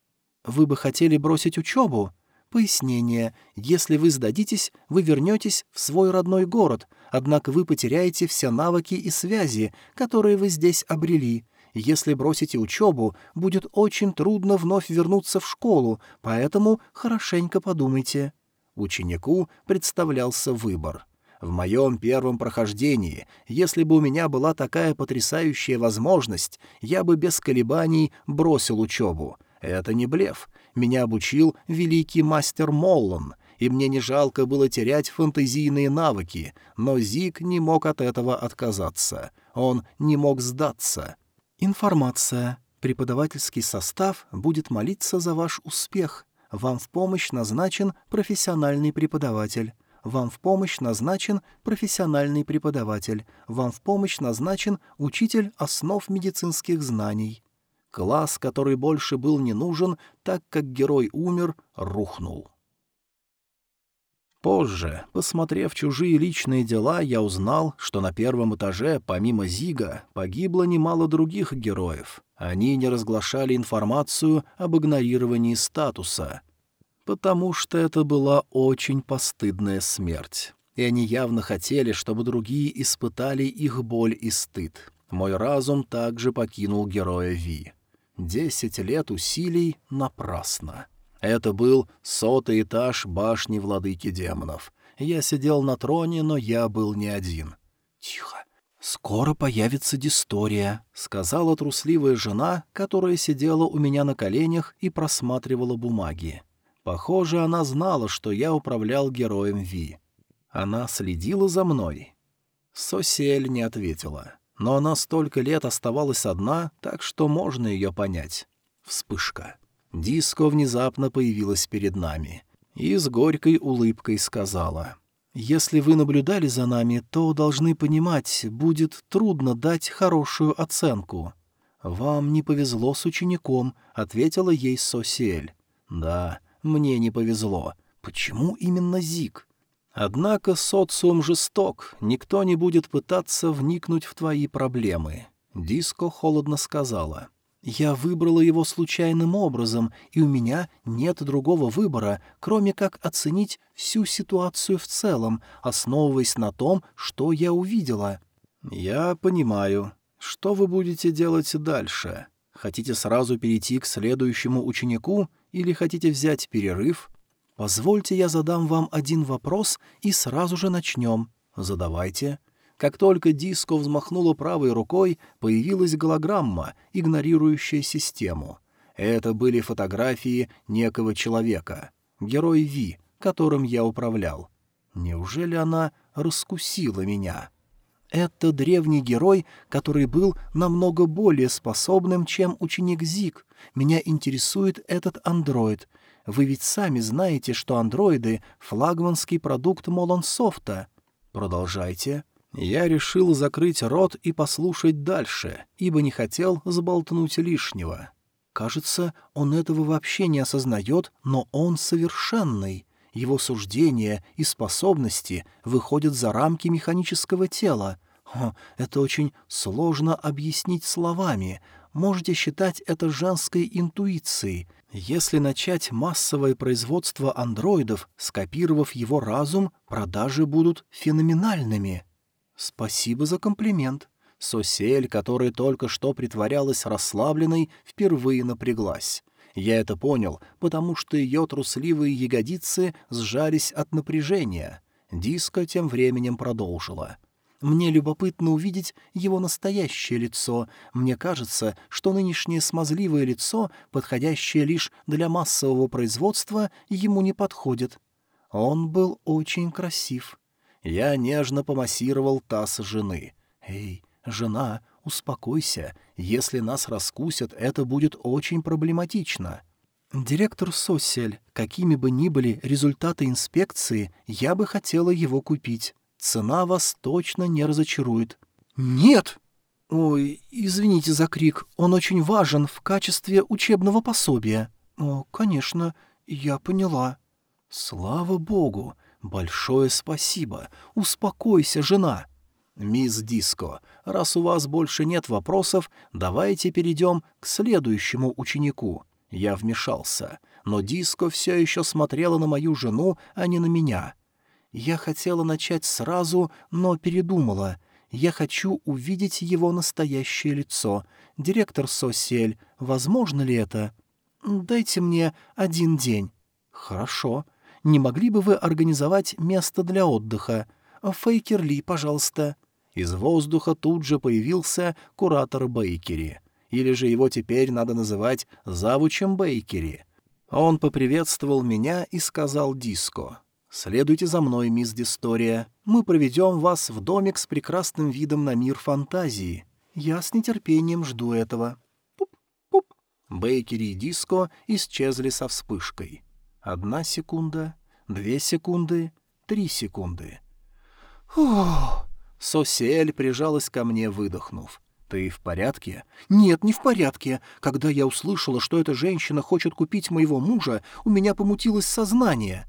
«Вы бы хотели бросить учебу?» Пояснение. Если вы сдадитесь, вы вернетесь в свой родной город, однако вы потеряете все навыки и связи, которые вы здесь обрели. Если бросите учебу, будет очень трудно вновь вернуться в школу, поэтому хорошенько подумайте». Ученику представлялся выбор. В моем первом прохождении, если бы у меня была такая потрясающая возможность, я бы без колебаний бросил учебу. Это не блеф. Меня обучил великий мастер Моллан, и мне не жалко было терять фантазийные навыки, но Зик не мог от этого отказаться. Он не мог сдаться. Информация. Преподавательский состав будет молиться за ваш успех. Вам в помощь назначен профессиональный преподаватель. Вам в помощь назначен профессиональный преподаватель. Вам в помощь назначен учитель основ медицинских знаний. Класс, который больше был не нужен, так как герой умер, рухнул. Позже, посмотрев чужие личные дела, я узнал, что на первом этаже, помимо Зига, погибло немало других героев. Они не разглашали информацию об игнорировании статуса, потому что это была очень постыдная смерть. И они явно хотели, чтобы другие испытали их боль и стыд. Мой разум также покинул героя Ви. Десять лет усилий напрасно. Это был сотый этаж башни владыки демонов. Я сидел на троне, но я был не один. «Тихо. Скоро появится дистория», — сказала трусливая жена, которая сидела у меня на коленях и просматривала бумаги. Похоже, она знала, что я управлял героем Ви. Она следила за мной. Сосель не ответила но она столько лет оставалась одна, так что можно ее понять. Вспышка. Диско внезапно появилась перед нами и с горькой улыбкой сказала. «Если вы наблюдали за нами, то должны понимать, будет трудно дать хорошую оценку». «Вам не повезло с учеником», — ответила ей Сосиэль. «Да, мне не повезло. Почему именно Зик?» Однако социум жесток, никто не будет пытаться вникнуть в твои проблемы. Диско холодно сказала. «Я выбрала его случайным образом, и у меня нет другого выбора, кроме как оценить всю ситуацию в целом, основываясь на том, что я увидела». «Я понимаю. Что вы будете делать дальше? Хотите сразу перейти к следующему ученику или хотите взять перерыв?» «Позвольте я задам вам один вопрос и сразу же начнем». «Задавайте». Как только диско взмахнула правой рукой, появилась голограмма, игнорирующая систему. Это были фотографии некого человека, герой Ви, которым я управлял. Неужели она раскусила меня?» Это древний герой, который был намного более способным, чем ученик Зик. Меня интересует этот андроид. Вы ведь сами знаете, что андроиды — флагманский продукт Молонсофта. Продолжайте. Я решил закрыть рот и послушать дальше, ибо не хотел сболтнуть лишнего. Кажется, он этого вообще не осознает, но он совершенный. Его суждения и способности выходят за рамки механического тела. О, это очень сложно объяснить словами. Можете считать это женской интуицией — если начать массовое производство андроидов, скопировав его разум, продажи будут феноменальными. Спасибо за комплимент. Сосель, которая только что притворялась расслабленной, впервые напряглась. Я это понял, потому что ее трусливые ягодицы сжались от напряжения. Диско тем временем продолжила. — мне любопытно увидеть его настоящее лицо. Мне кажется, что нынешнее смазливое лицо, подходящее лишь для массового производства, ему не подходит. Он был очень красив. Я нежно помассировал таз жены. «Эй, жена, успокойся. Если нас раскусят, это будет очень проблематично». «Директор Сосель, какими бы ни были результаты инспекции, я бы хотела его купить». цена вас точно не разочарует». «Нет!» «Ой, извините за крик, он очень важен в качестве учебного пособия». «О, конечно, я поняла». «Слава богу! Большое спасибо! Успокойся, жена!» «Мисс Диско, раз у вас больше нет вопросов, давайте перейдем к следующему ученику». Я вмешался, но Диско все еще смотрела на мою жену, а не на меня. Я хотела начать сразу, но передумала — я хочу увидеть его настоящее лицо. Директор Сосель, возможно ли это? Дайте мне один день. Хорошо. Не могли бы вы организовать место для отдыха? Фейкер Ли, пожалуйста. Из воздуха тут же появился куратор Бейкери. Или же его теперь надо называть завучем Бейкери. Он поприветствовал меня и сказал «Диско». «Следуйте за мной, мисс Дистория. Мы проведем вас в домик с прекрасным видом на мир фантазии. Я с нетерпением жду этого». Бейкери и Диско исчезли со вспышкой. Одна секунда, две секунды, три секунды. «Ох!» Сосель прижалась ко мне, выдохнув. «Ты в порядке?» «Нет, не в порядке. Когда я услышала, что эта женщина хочет купить моего мужа, у меня помутилось сознание.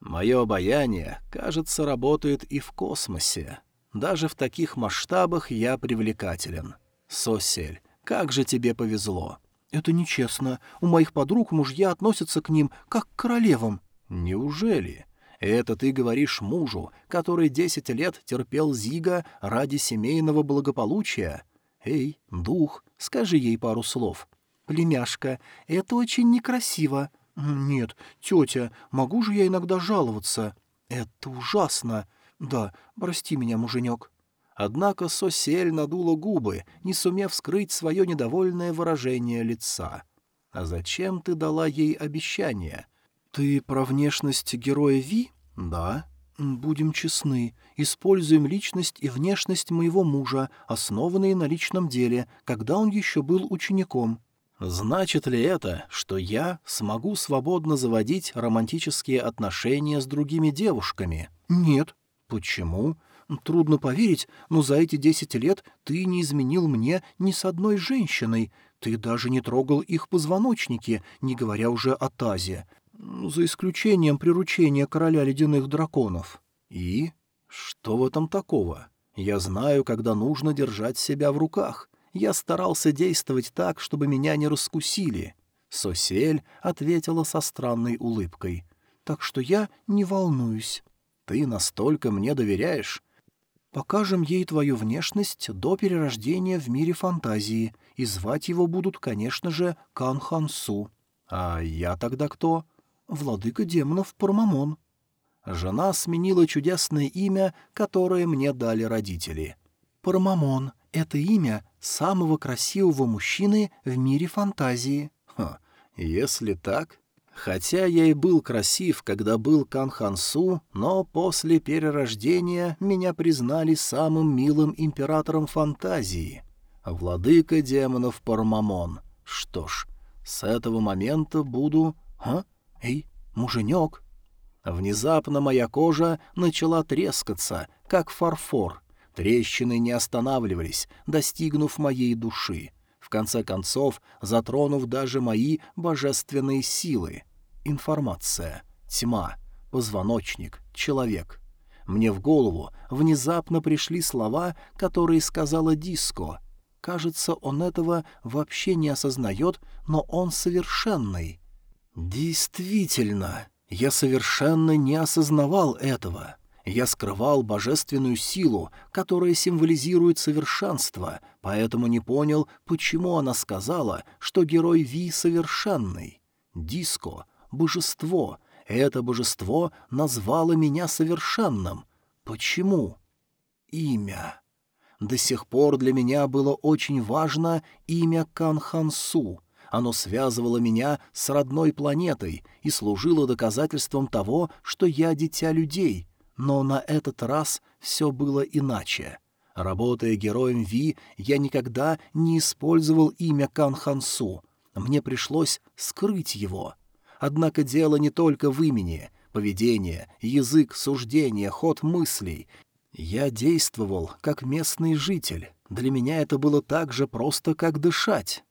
Мое обаяние, кажется, работает и в космосе. Даже в таких масштабах я привлекателен. Сосель, как же тебе повезло. Это нечестно. У моих подруг мужья относятся к ним как к королевам. Неужели? Это ты говоришь мужу, который десять лет терпел Зига ради семейного благополучия? Эй, дух, скажи ей пару слов. Племяшка, это очень некрасиво. «Нет, тетя, могу же я иногда жаловаться? Это ужасно. Да, прости меня, муженек». Однако Сосель надула губы, не сумев скрыть свое недовольное выражение лица. «А зачем ты дала ей обещание?» «Ты про внешность героя Ви?» «Да». «Будем честны. Используем личность и внешность моего мужа, основанные на личном деле, когда он еще был учеником. Значит ли это, что я смогу свободно заводить романтические отношения с другими девушками? Нет. Почему? Трудно поверить, но за эти десять лет ты не изменил мне ни с одной женщиной. Ты даже не трогал их позвоночники, не говоря уже о тазе. За исключением приручения короля ледяных драконов. И? Что в этом такого? Я знаю, когда нужно держать себя в руках. Я старался действовать так, чтобы меня не раскусили. Сосель ответила со странной улыбкой. «Так что я не волнуюсь. Ты настолько мне доверяешь. Покажем ей твою внешность до перерождения в мире фантазии, и звать его будут, конечно же, Кан Хансу. А я тогда кто? Владыка демонов Пармамон». Жена сменила чудесное имя, которое мне дали родители. Пармамон — это имя самого красивого мужчины в мире фантазии. Ха, если так... Хотя я и был красив, когда был Канхансу, но после перерождения меня признали самым милым императором фантазии. Владыка демонов Пармамон. Что ж, с этого момента буду... А? Эй, муженек! Внезапно моя кожа начала трескаться, как фарфор — Трещины не останавливались, достигнув моей души, в конце концов затронув даже мои божественные силы. Информация, тьма, позвоночник, человек. Мне в голову внезапно пришли слова, которые сказала Диско. Кажется, он этого вообще не осознает, но он совершенный. Действительно, я совершенно не осознавал этого. Я скрывал божественную силу, которая символизирует совершенство, поэтому не понял, почему она сказала, что герой Ви совершенный. Диско — божество. Это божество назвало меня совершенным. Почему? Имя. До сих пор для меня было очень важно имя Канхансу. Оно связывало меня с родной планетой и служило доказательством того, что я дитя людей — но на этот раз все было иначе. Работая героем Ви, я никогда не использовал имя Кан Хансу. Мне пришлось скрыть его. Однако дело не только в имени. Поведение, язык, суждение, ход мыслей. Я действовал как местный житель. Для меня это было так же просто, как дышать.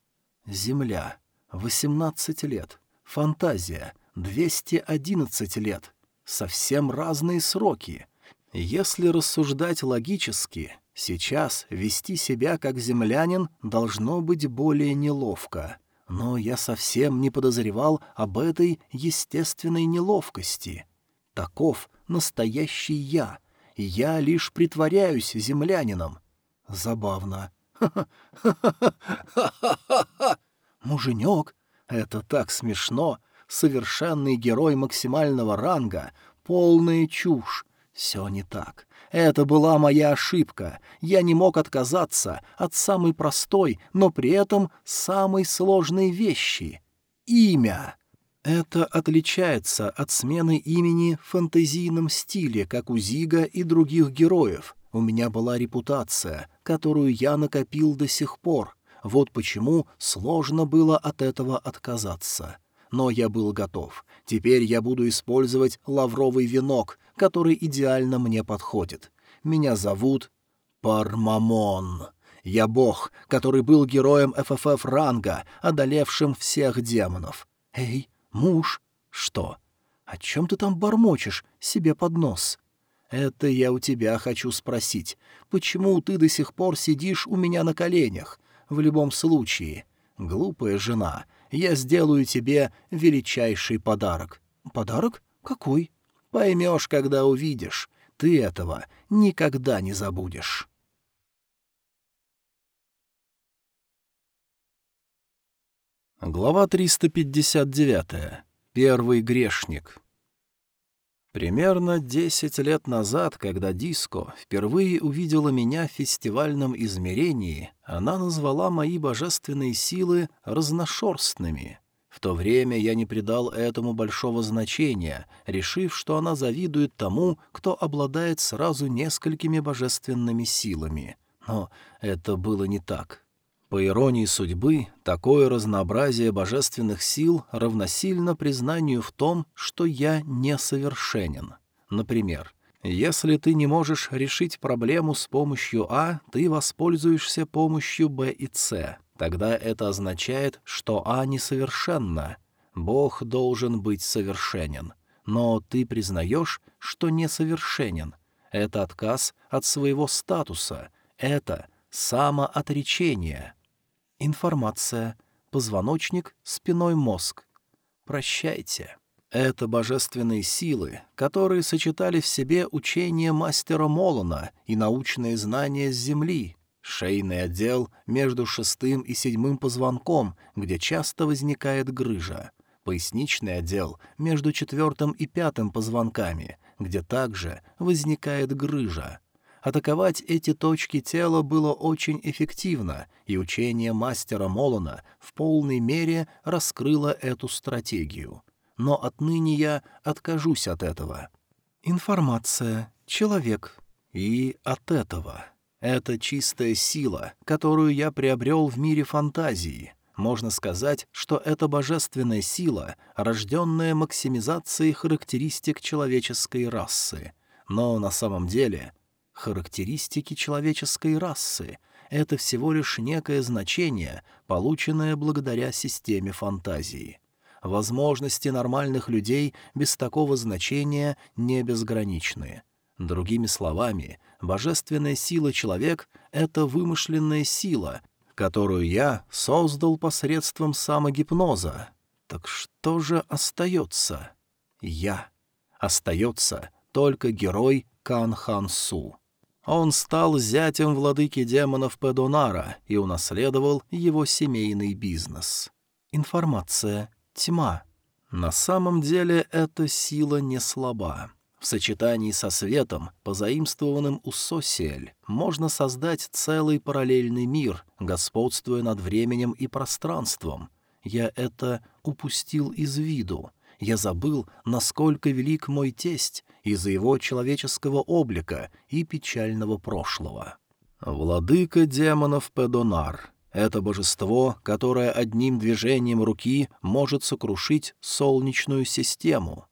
Земля. 18 лет. Фантазия. 211 лет. Совсем разные сроки. Если рассуждать логически, сейчас вести себя как землянин должно быть более неловко. Но я совсем не подозревал об этой естественной неловкости. Таков настоящий я. Я лишь притворяюсь землянином. Забавно. Ха-ха-ха-ха-ха-ха! Муженек, это так смешно. Совершенный герой максимального ранга. Полная чушь. Все не так. Это была моя ошибка. Я не мог отказаться от самой простой, но при этом самой сложной вещи — имя. Это отличается от смены имени в фэнтезийном стиле, как у Зига и других героев. У меня была репутация, которую я накопил до сих пор. Вот почему сложно было от этого отказаться. Но я был готов. Теперь я буду использовать лавровый венок, который идеально мне подходит. Меня зовут Пармамон. Я бог, который был героем ФФФ ранга, одолевшим всех демонов. Эй, муж, что? О чем ты там бормочешь себе под нос? Это я у тебя хочу спросить. Почему ты до сих пор сидишь у меня на коленях? В любом случае, глупая жена, я сделаю тебе величайший подарок. Подарок? Какой? Поймешь, когда увидишь. Ты этого никогда не забудешь. Глава 359. Первый грешник. Примерно десять лет назад, когда Диско впервые увидела меня в фестивальном измерении, она назвала мои божественные силы разношерстными. В то время я не придал этому большого значения, решив, что она завидует тому, кто обладает сразу несколькими божественными силами. Но это было не так. По иронии судьбы, такое разнообразие божественных сил равносильно признанию в том, что я несовершенен. Например, если ты не можешь решить проблему с помощью А, ты воспользуешься помощью Б и С. Тогда это означает, что А несовершенна. Бог должен быть совершенен. Но ты признаешь, что несовершенен. Это отказ от своего статуса. Это самоотречение. Информация. Позвоночник, спиной мозг. Прощайте. Это божественные силы, которые сочетали в себе учение мастера Молона и научные знания с Земли, шейный отдел между шестым и седьмым позвонком, где часто возникает грыжа, поясничный отдел между четвертым и пятым позвонками, где также возникает грыжа, Атаковать эти точки тела было очень эффективно, и учение мастера Молона в полной мере раскрыло эту стратегию. Но отныне я откажусь от этого. Информация, человек. И от этого. Это чистая сила, которую я приобрел в мире фантазии. Можно сказать, что это божественная сила, рожденная максимизацией характеристик человеческой расы. Но на самом деле Характеристики человеческой расы — это всего лишь некое значение, полученное благодаря системе фантазии. Возможности нормальных людей без такого значения не безграничны. Другими словами, божественная сила человек — это вымышленная сила, которую я создал посредством самогипноза. Так что же остается? Я. Остается только герой Кан Хан Су. Он стал зятем владыки демонов Педонара и унаследовал его семейный бизнес. Информация. Тьма. На самом деле эта сила не слаба. В сочетании со светом, позаимствованным у Сосиэль, можно создать целый параллельный мир, господствуя над временем и пространством. Я это упустил из виду. Я забыл, насколько велик мой тесть, из-за его человеческого облика и печального прошлого. Владыка демонов Педонар — это божество, которое одним движением руки может сокрушить солнечную систему.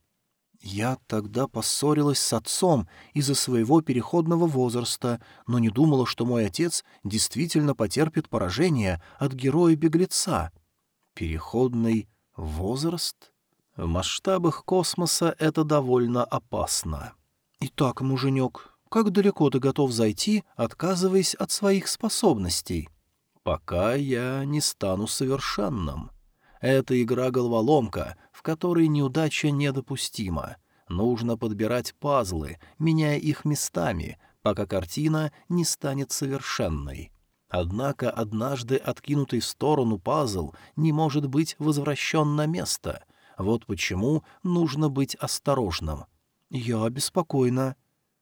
Я тогда поссорилась с отцом из-за своего переходного возраста, но не думала, что мой отец действительно потерпит поражение от героя-беглеца. Переходный возраст? В масштабах космоса это довольно опасно. Итак, муженек, как далеко ты готов зайти, отказываясь от своих способностей? Пока я не стану совершенным. Это игра-головоломка, в которой неудача недопустима. Нужно подбирать пазлы, меняя их местами, пока картина не станет совершенной. Однако однажды откинутый в сторону пазл не может быть возвращен на место. Вот почему нужно быть осторожным. Я беспокойна.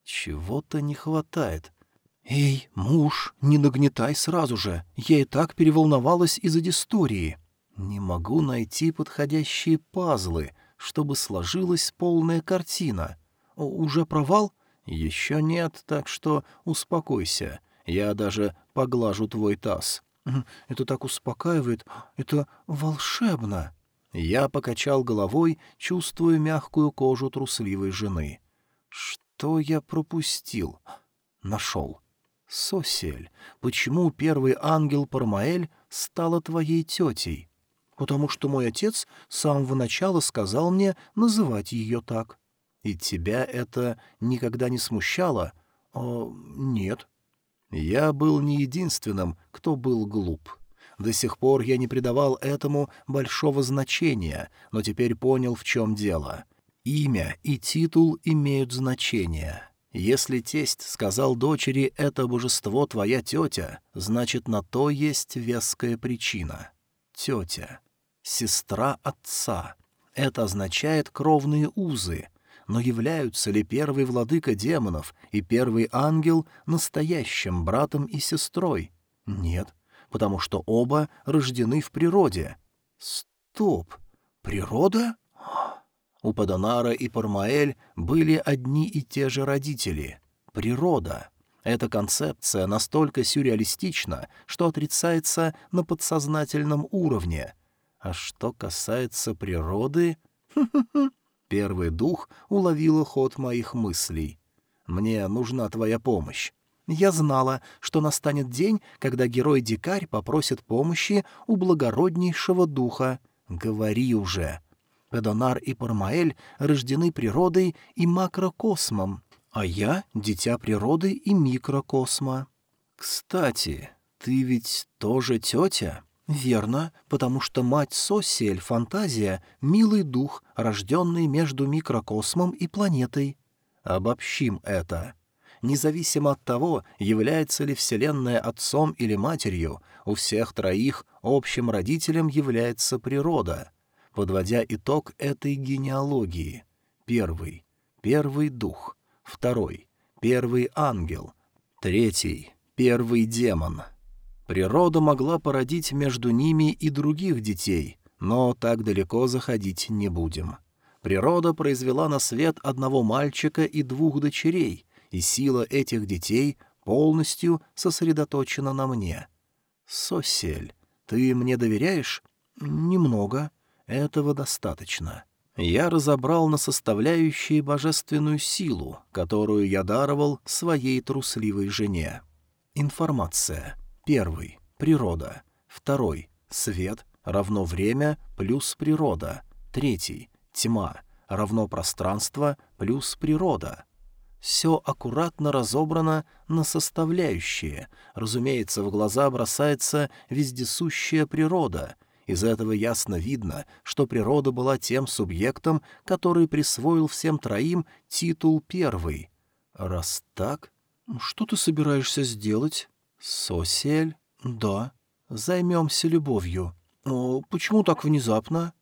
Чего-то не хватает. «Эй, муж, не нагнетай сразу же. Я и так переволновалась из-за дистории. Не могу найти подходящие пазлы, чтобы сложилась полная картина. Уже провал? Еще нет, так что успокойся. Я даже поглажу твой таз. Это так успокаивает. Это волшебно. Я покачал головой, чувствуя мягкую кожу трусливой жены. Что я пропустил? Нашел. Сосель, почему первый ангел Пармаэль стала твоей тетей? Потому что мой отец с самого начала сказал мне называть ее так. И тебя это никогда не смущало? О, нет. Я был не единственным, кто был глуп. До сих пор я не придавал этому большого значения, но теперь понял, в чем дело. Имя и титул имеют значение. Если тесть сказал дочери «это божество твоя тетя», значит, на то есть веская причина. Тетя сестра отца. Это означает кровные узы. Но являются ли первый владыка демонов и первый ангел настоящим братом и сестрой? Нет, потому что оба рождены в природе. Стоп! Природа? У Падонара и Пармаэль были одни и те же родители. Природа. Эта концепция настолько сюрреалистична, что отрицается на подсознательном уровне — а что касается природы... Первый дух уловила ход моих мыслей. «Мне нужна твоя помощь. Я знала, что настанет день, когда герой-дикарь попросит помощи у благороднейшего духа. Говори уже. Педонар и Пармаэль рождены природой и макрокосмом, а я — дитя природы и микрокосма. Кстати, ты ведь тоже тетя?» «Верно, потому что мать Сосель, фантазия, милый дух, рожденный между микрокосмом и планетой. Обобщим это. Независимо от того, является ли Вселенная отцом или матерью, у всех троих общим родителем является природа. Подводя итог этой генеалогии. Первый — первый дух. Второй — первый ангел. Третий — первый демон — Природа могла породить между ними и других детей, но так далеко заходить не будем. Природа произвела на свет одного мальчика и двух дочерей, и сила этих детей полностью сосредоточена на мне. Сосель, ты мне доверяешь? Немного. Этого достаточно. Я разобрал на составляющие божественную силу, которую я даровал своей трусливой жене. Информация. Первый — природа. Второй — свет равно время плюс природа. Третий — тьма равно пространство плюс природа. Все аккуратно разобрано на составляющие. Разумеется, в глаза бросается вездесущая природа. Из этого ясно видно, что природа была тем субъектом, который присвоил всем троим титул первый. Раз так, что ты собираешься сделать? «Сосель? Да. Займемся любовью. Но почему так внезапно?»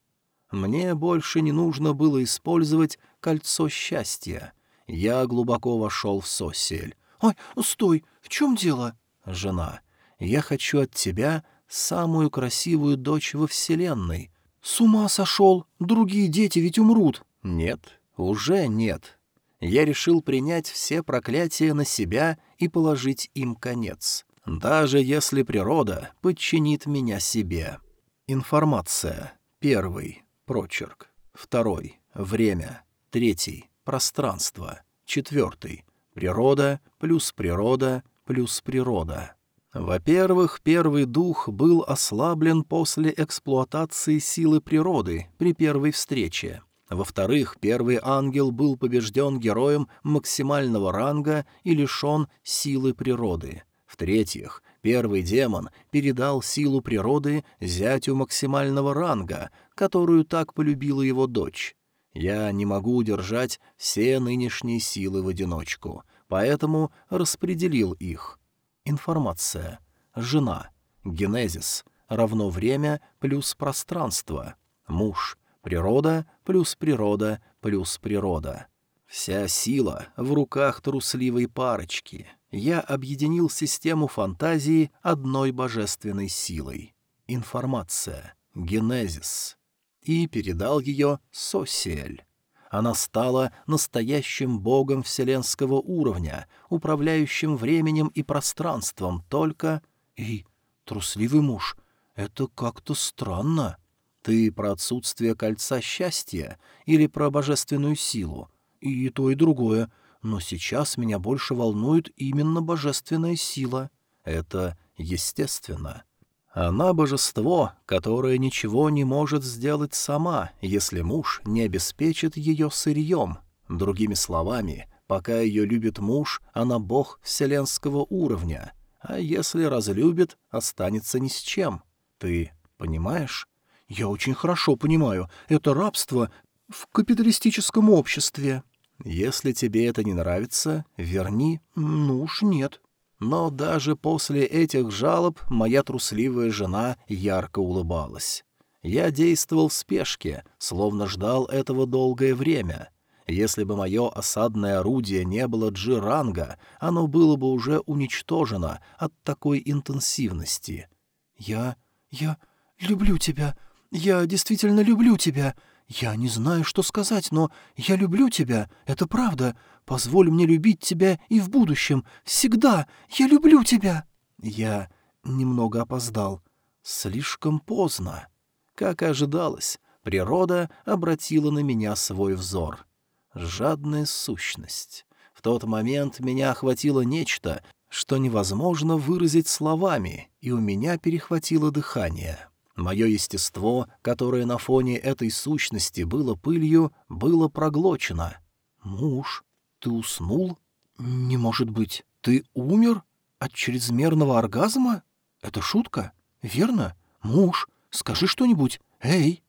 Мне больше не нужно было использовать кольцо счастья. Я глубоко вошел в Сосель. «Ой, стой! В чем дело?» «Жена, я хочу от тебя самую красивую дочь во Вселенной». «С ума сошел! Другие дети ведь умрут!» «Нет, уже нет. Я решил принять все проклятия на себя и положить им конец даже если природа подчинит меня себе. Информация. Первый. Прочерк. Второй. Время. Третий — пространство. Четвертый — природа плюс природа плюс природа. Во-первых, первый дух был ослаблен после эксплуатации силы природы при первой встрече. Во-вторых, первый ангел был побежден героем максимального ранга и лишен силы природы. В-третьих, первый демон передал силу природы зятю максимального ранга, которую так полюбила его дочь. Я не могу удержать все нынешние силы в одиночку, поэтому распределил их. Информация. Жена. Генезис. Равно время плюс пространство. Муж. Природа плюс природа плюс природа. Вся сила в руках трусливой парочки. Я объединил систему фантазии одной божественной силой. Информация. Генезис. И передал ее Сосиэль. Она стала настоящим богом вселенского уровня, управляющим временем и пространством, только... И трусливый муж, это как-то странно. Ты про отсутствие кольца счастья или про божественную силу? И то, и другое. Но сейчас меня больше волнует именно божественная сила. Это естественно. Она божество, которое ничего не может сделать сама, если муж не обеспечит ее сырьем. Другими словами, пока ее любит муж, она бог вселенского уровня, а если разлюбит, останется ни с чем. Ты понимаешь? Я очень хорошо понимаю. Это рабство в капиталистическом обществе. Если тебе это не нравится, верни. Ну уж нет. Но даже после этих жалоб моя трусливая жена ярко улыбалась. Я действовал в спешке, словно ждал этого долгое время. Если бы мое осадное орудие не было джиранга, оно было бы уже уничтожено от такой интенсивности. «Я... я люблю тебя. Я действительно люблю тебя. «Я не знаю, что сказать, но я люблю тебя, это правда. Позволь мне любить тебя и в будущем. Всегда. Я люблю тебя!» Я немного опоздал. Слишком поздно. Как и ожидалось, природа обратила на меня свой взор. Жадная сущность. В тот момент меня охватило нечто, что невозможно выразить словами, и у меня перехватило дыхание. Мое естество, которое на фоне этой сущности было пылью, было проглочено. «Муж, ты уснул? Не может быть, ты умер от чрезмерного оргазма? Это шутка, верно? Муж, скажи что-нибудь, эй!»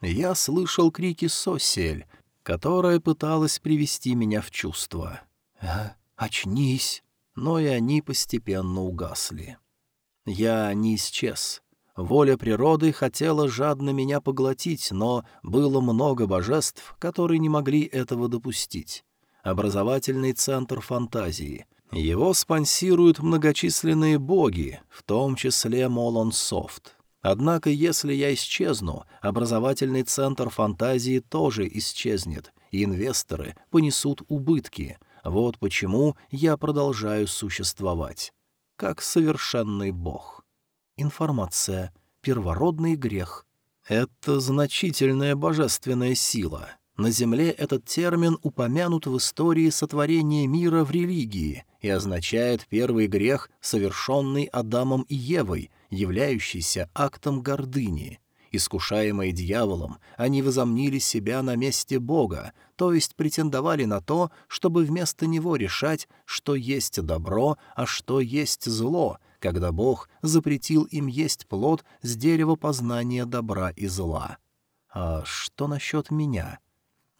Я слышал крики Сосель, которая пыталась привести меня в чувство. «А, «Очнись!» Но и они постепенно угасли. Я не исчез. Воля природы хотела жадно меня поглотить, но было много божеств, которые не могли этого допустить. Образовательный центр фантазии. Его спонсируют многочисленные боги, в том числе Молон Софт. Однако, если я исчезну, образовательный центр фантазии тоже исчезнет, и инвесторы понесут убытки. Вот почему я продолжаю существовать. Как совершенный бог. Информация. Первородный грех. Это значительная божественная сила. На Земле этот термин упомянут в истории сотворения мира в религии и означает первый грех, совершенный Адамом и Евой, являющийся актом гордыни. Искушаемые дьяволом, они возомнили себя на месте Бога, то есть претендовали на то, чтобы вместо него решать, что есть добро, а что есть зло, когда Бог запретил им есть плод с дерева познания добра и зла. А что насчет меня?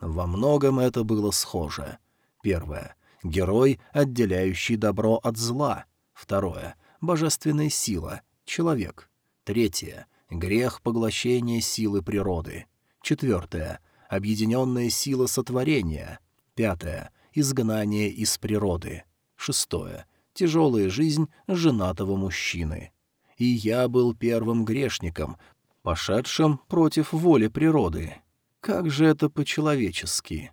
Во многом это было схоже. Первое — герой, отделяющий добро от зла. Второе — божественная сила, человек. Третье — грех поглощения силы природы. Четвертое — объединенная сила сотворения. Пятое — изгнание из природы. Шестое — тяжелая жизнь женатого мужчины. И я был первым грешником, пошедшим против воли природы. Как же это по-человечески?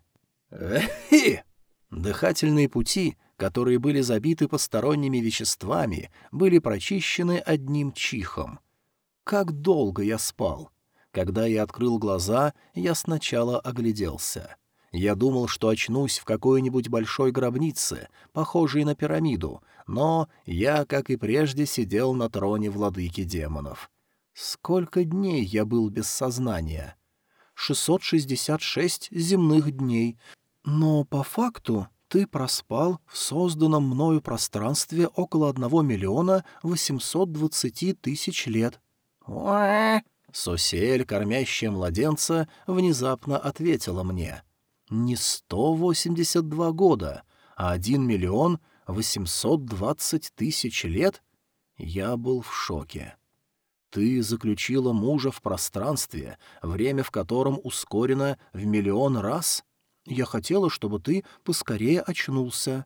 Эхи! Дыхательные пути, которые были забиты посторонними веществами, были прочищены одним чихом. Как долго я спал? Когда я открыл глаза, я сначала огляделся. Я думал, что очнусь в какой-нибудь большой гробнице, похожей на пирамиду, но я, как и прежде, сидел на троне владыки демонов. Сколько дней я был без сознания? 666 земных дней. Но по факту ты проспал в созданном мною пространстве около одного миллиона восемьсот двадцати тысяч лет. Сосиэль, кормящая младенца, внезапно ответила мне. Не сто восемьдесят два года, а один миллион восемьсот двадцать тысяч лет? Я был в шоке. Ты заключила мужа в пространстве, время в котором ускорено в миллион раз? Я хотела, чтобы ты поскорее очнулся.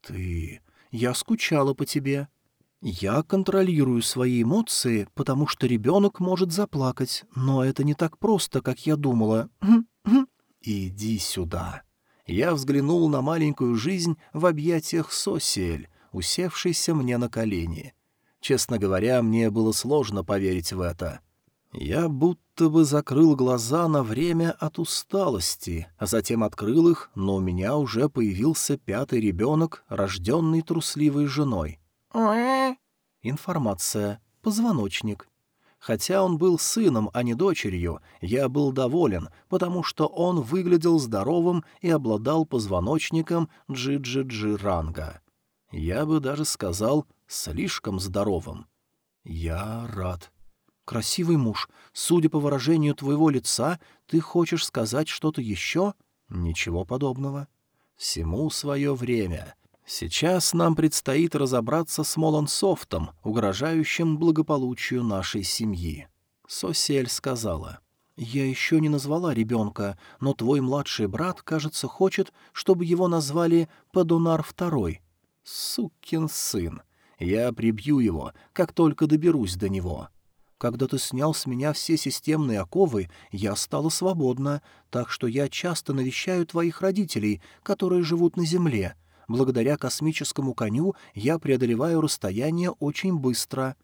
Ты... Я скучала по тебе. Я контролирую свои эмоции, потому что ребенок может заплакать, но это не так просто, как я думала. Иди сюда. Я взглянул на маленькую жизнь в объятиях Сосиэль, усевшейся мне на колени. Честно говоря, мне было сложно поверить в это. Я будто бы закрыл глаза на время от усталости, а затем открыл их, но у меня уже появился пятый ребенок, рожденный трусливой женой. Информация. Позвоночник. Хотя он был сыном, а не дочерью, я был доволен, потому что он выглядел здоровым и обладал позвоночником Джи-Джи-Джи ранга. Я бы даже сказал, слишком здоровым. Я рад. «Красивый муж, судя по выражению твоего лица, ты хочешь сказать что-то еще?» «Ничего подобного. Всему свое время. Сейчас нам предстоит разобраться с Молансофтом, угрожающим благополучию нашей семьи». Сосель сказала. «Я еще не назвала ребенка, но твой младший брат, кажется, хочет, чтобы его назвали Падунар Второй». «Сукин сын. Я прибью его, как только доберусь до него». Когда ты снял с меня все системные оковы, я стала свободна, так что я часто навещаю твоих родителей, которые живут на Земле. Благодаря космическому коню я преодолеваю расстояние очень быстро».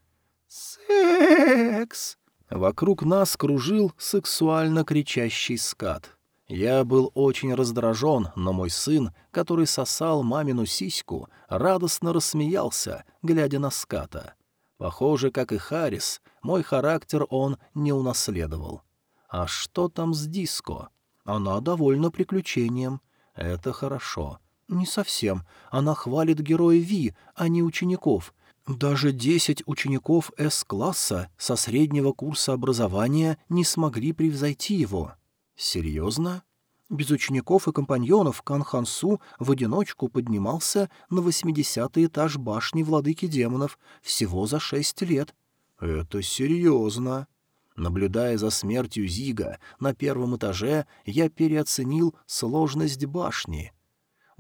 «Секс!» Вокруг нас кружил сексуально кричащий скат. Я был очень раздражен, но мой сын, который сосал мамину сиську, радостно рассмеялся, глядя на ската. Похоже, как и Харрис, мой характер он не унаследовал. А что там с диско? Она довольна приключением. Это хорошо. Не совсем. Она хвалит героя Ви, а не учеников. Даже десять учеников С-класса со среднего курса образования не смогли превзойти его. Серьезно? Без учеников и компаньонов Кан Хансу в одиночку поднимался на восьмидесятый этаж башни владыки демонов всего за шесть лет. Это серьезно. Наблюдая за смертью Зига на первом этаже, я переоценил сложность башни.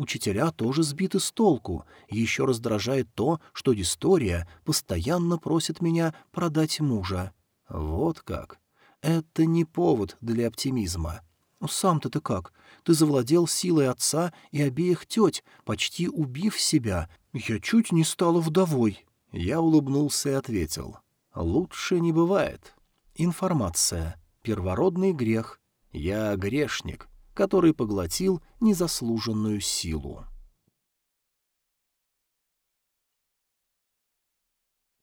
Учителя тоже сбиты с толку. Еще раздражает то, что Дистория постоянно просит меня продать мужа. Вот как. Это не повод для оптимизма. «Ну, «Сам-то ты как? Ты завладел силой отца и обеих теть, почти убив себя. Я чуть не стала вдовой». Я улыбнулся и ответил. «Лучше не бывает. Информация. Первородный грех. Я грешник, который поглотил незаслуженную силу».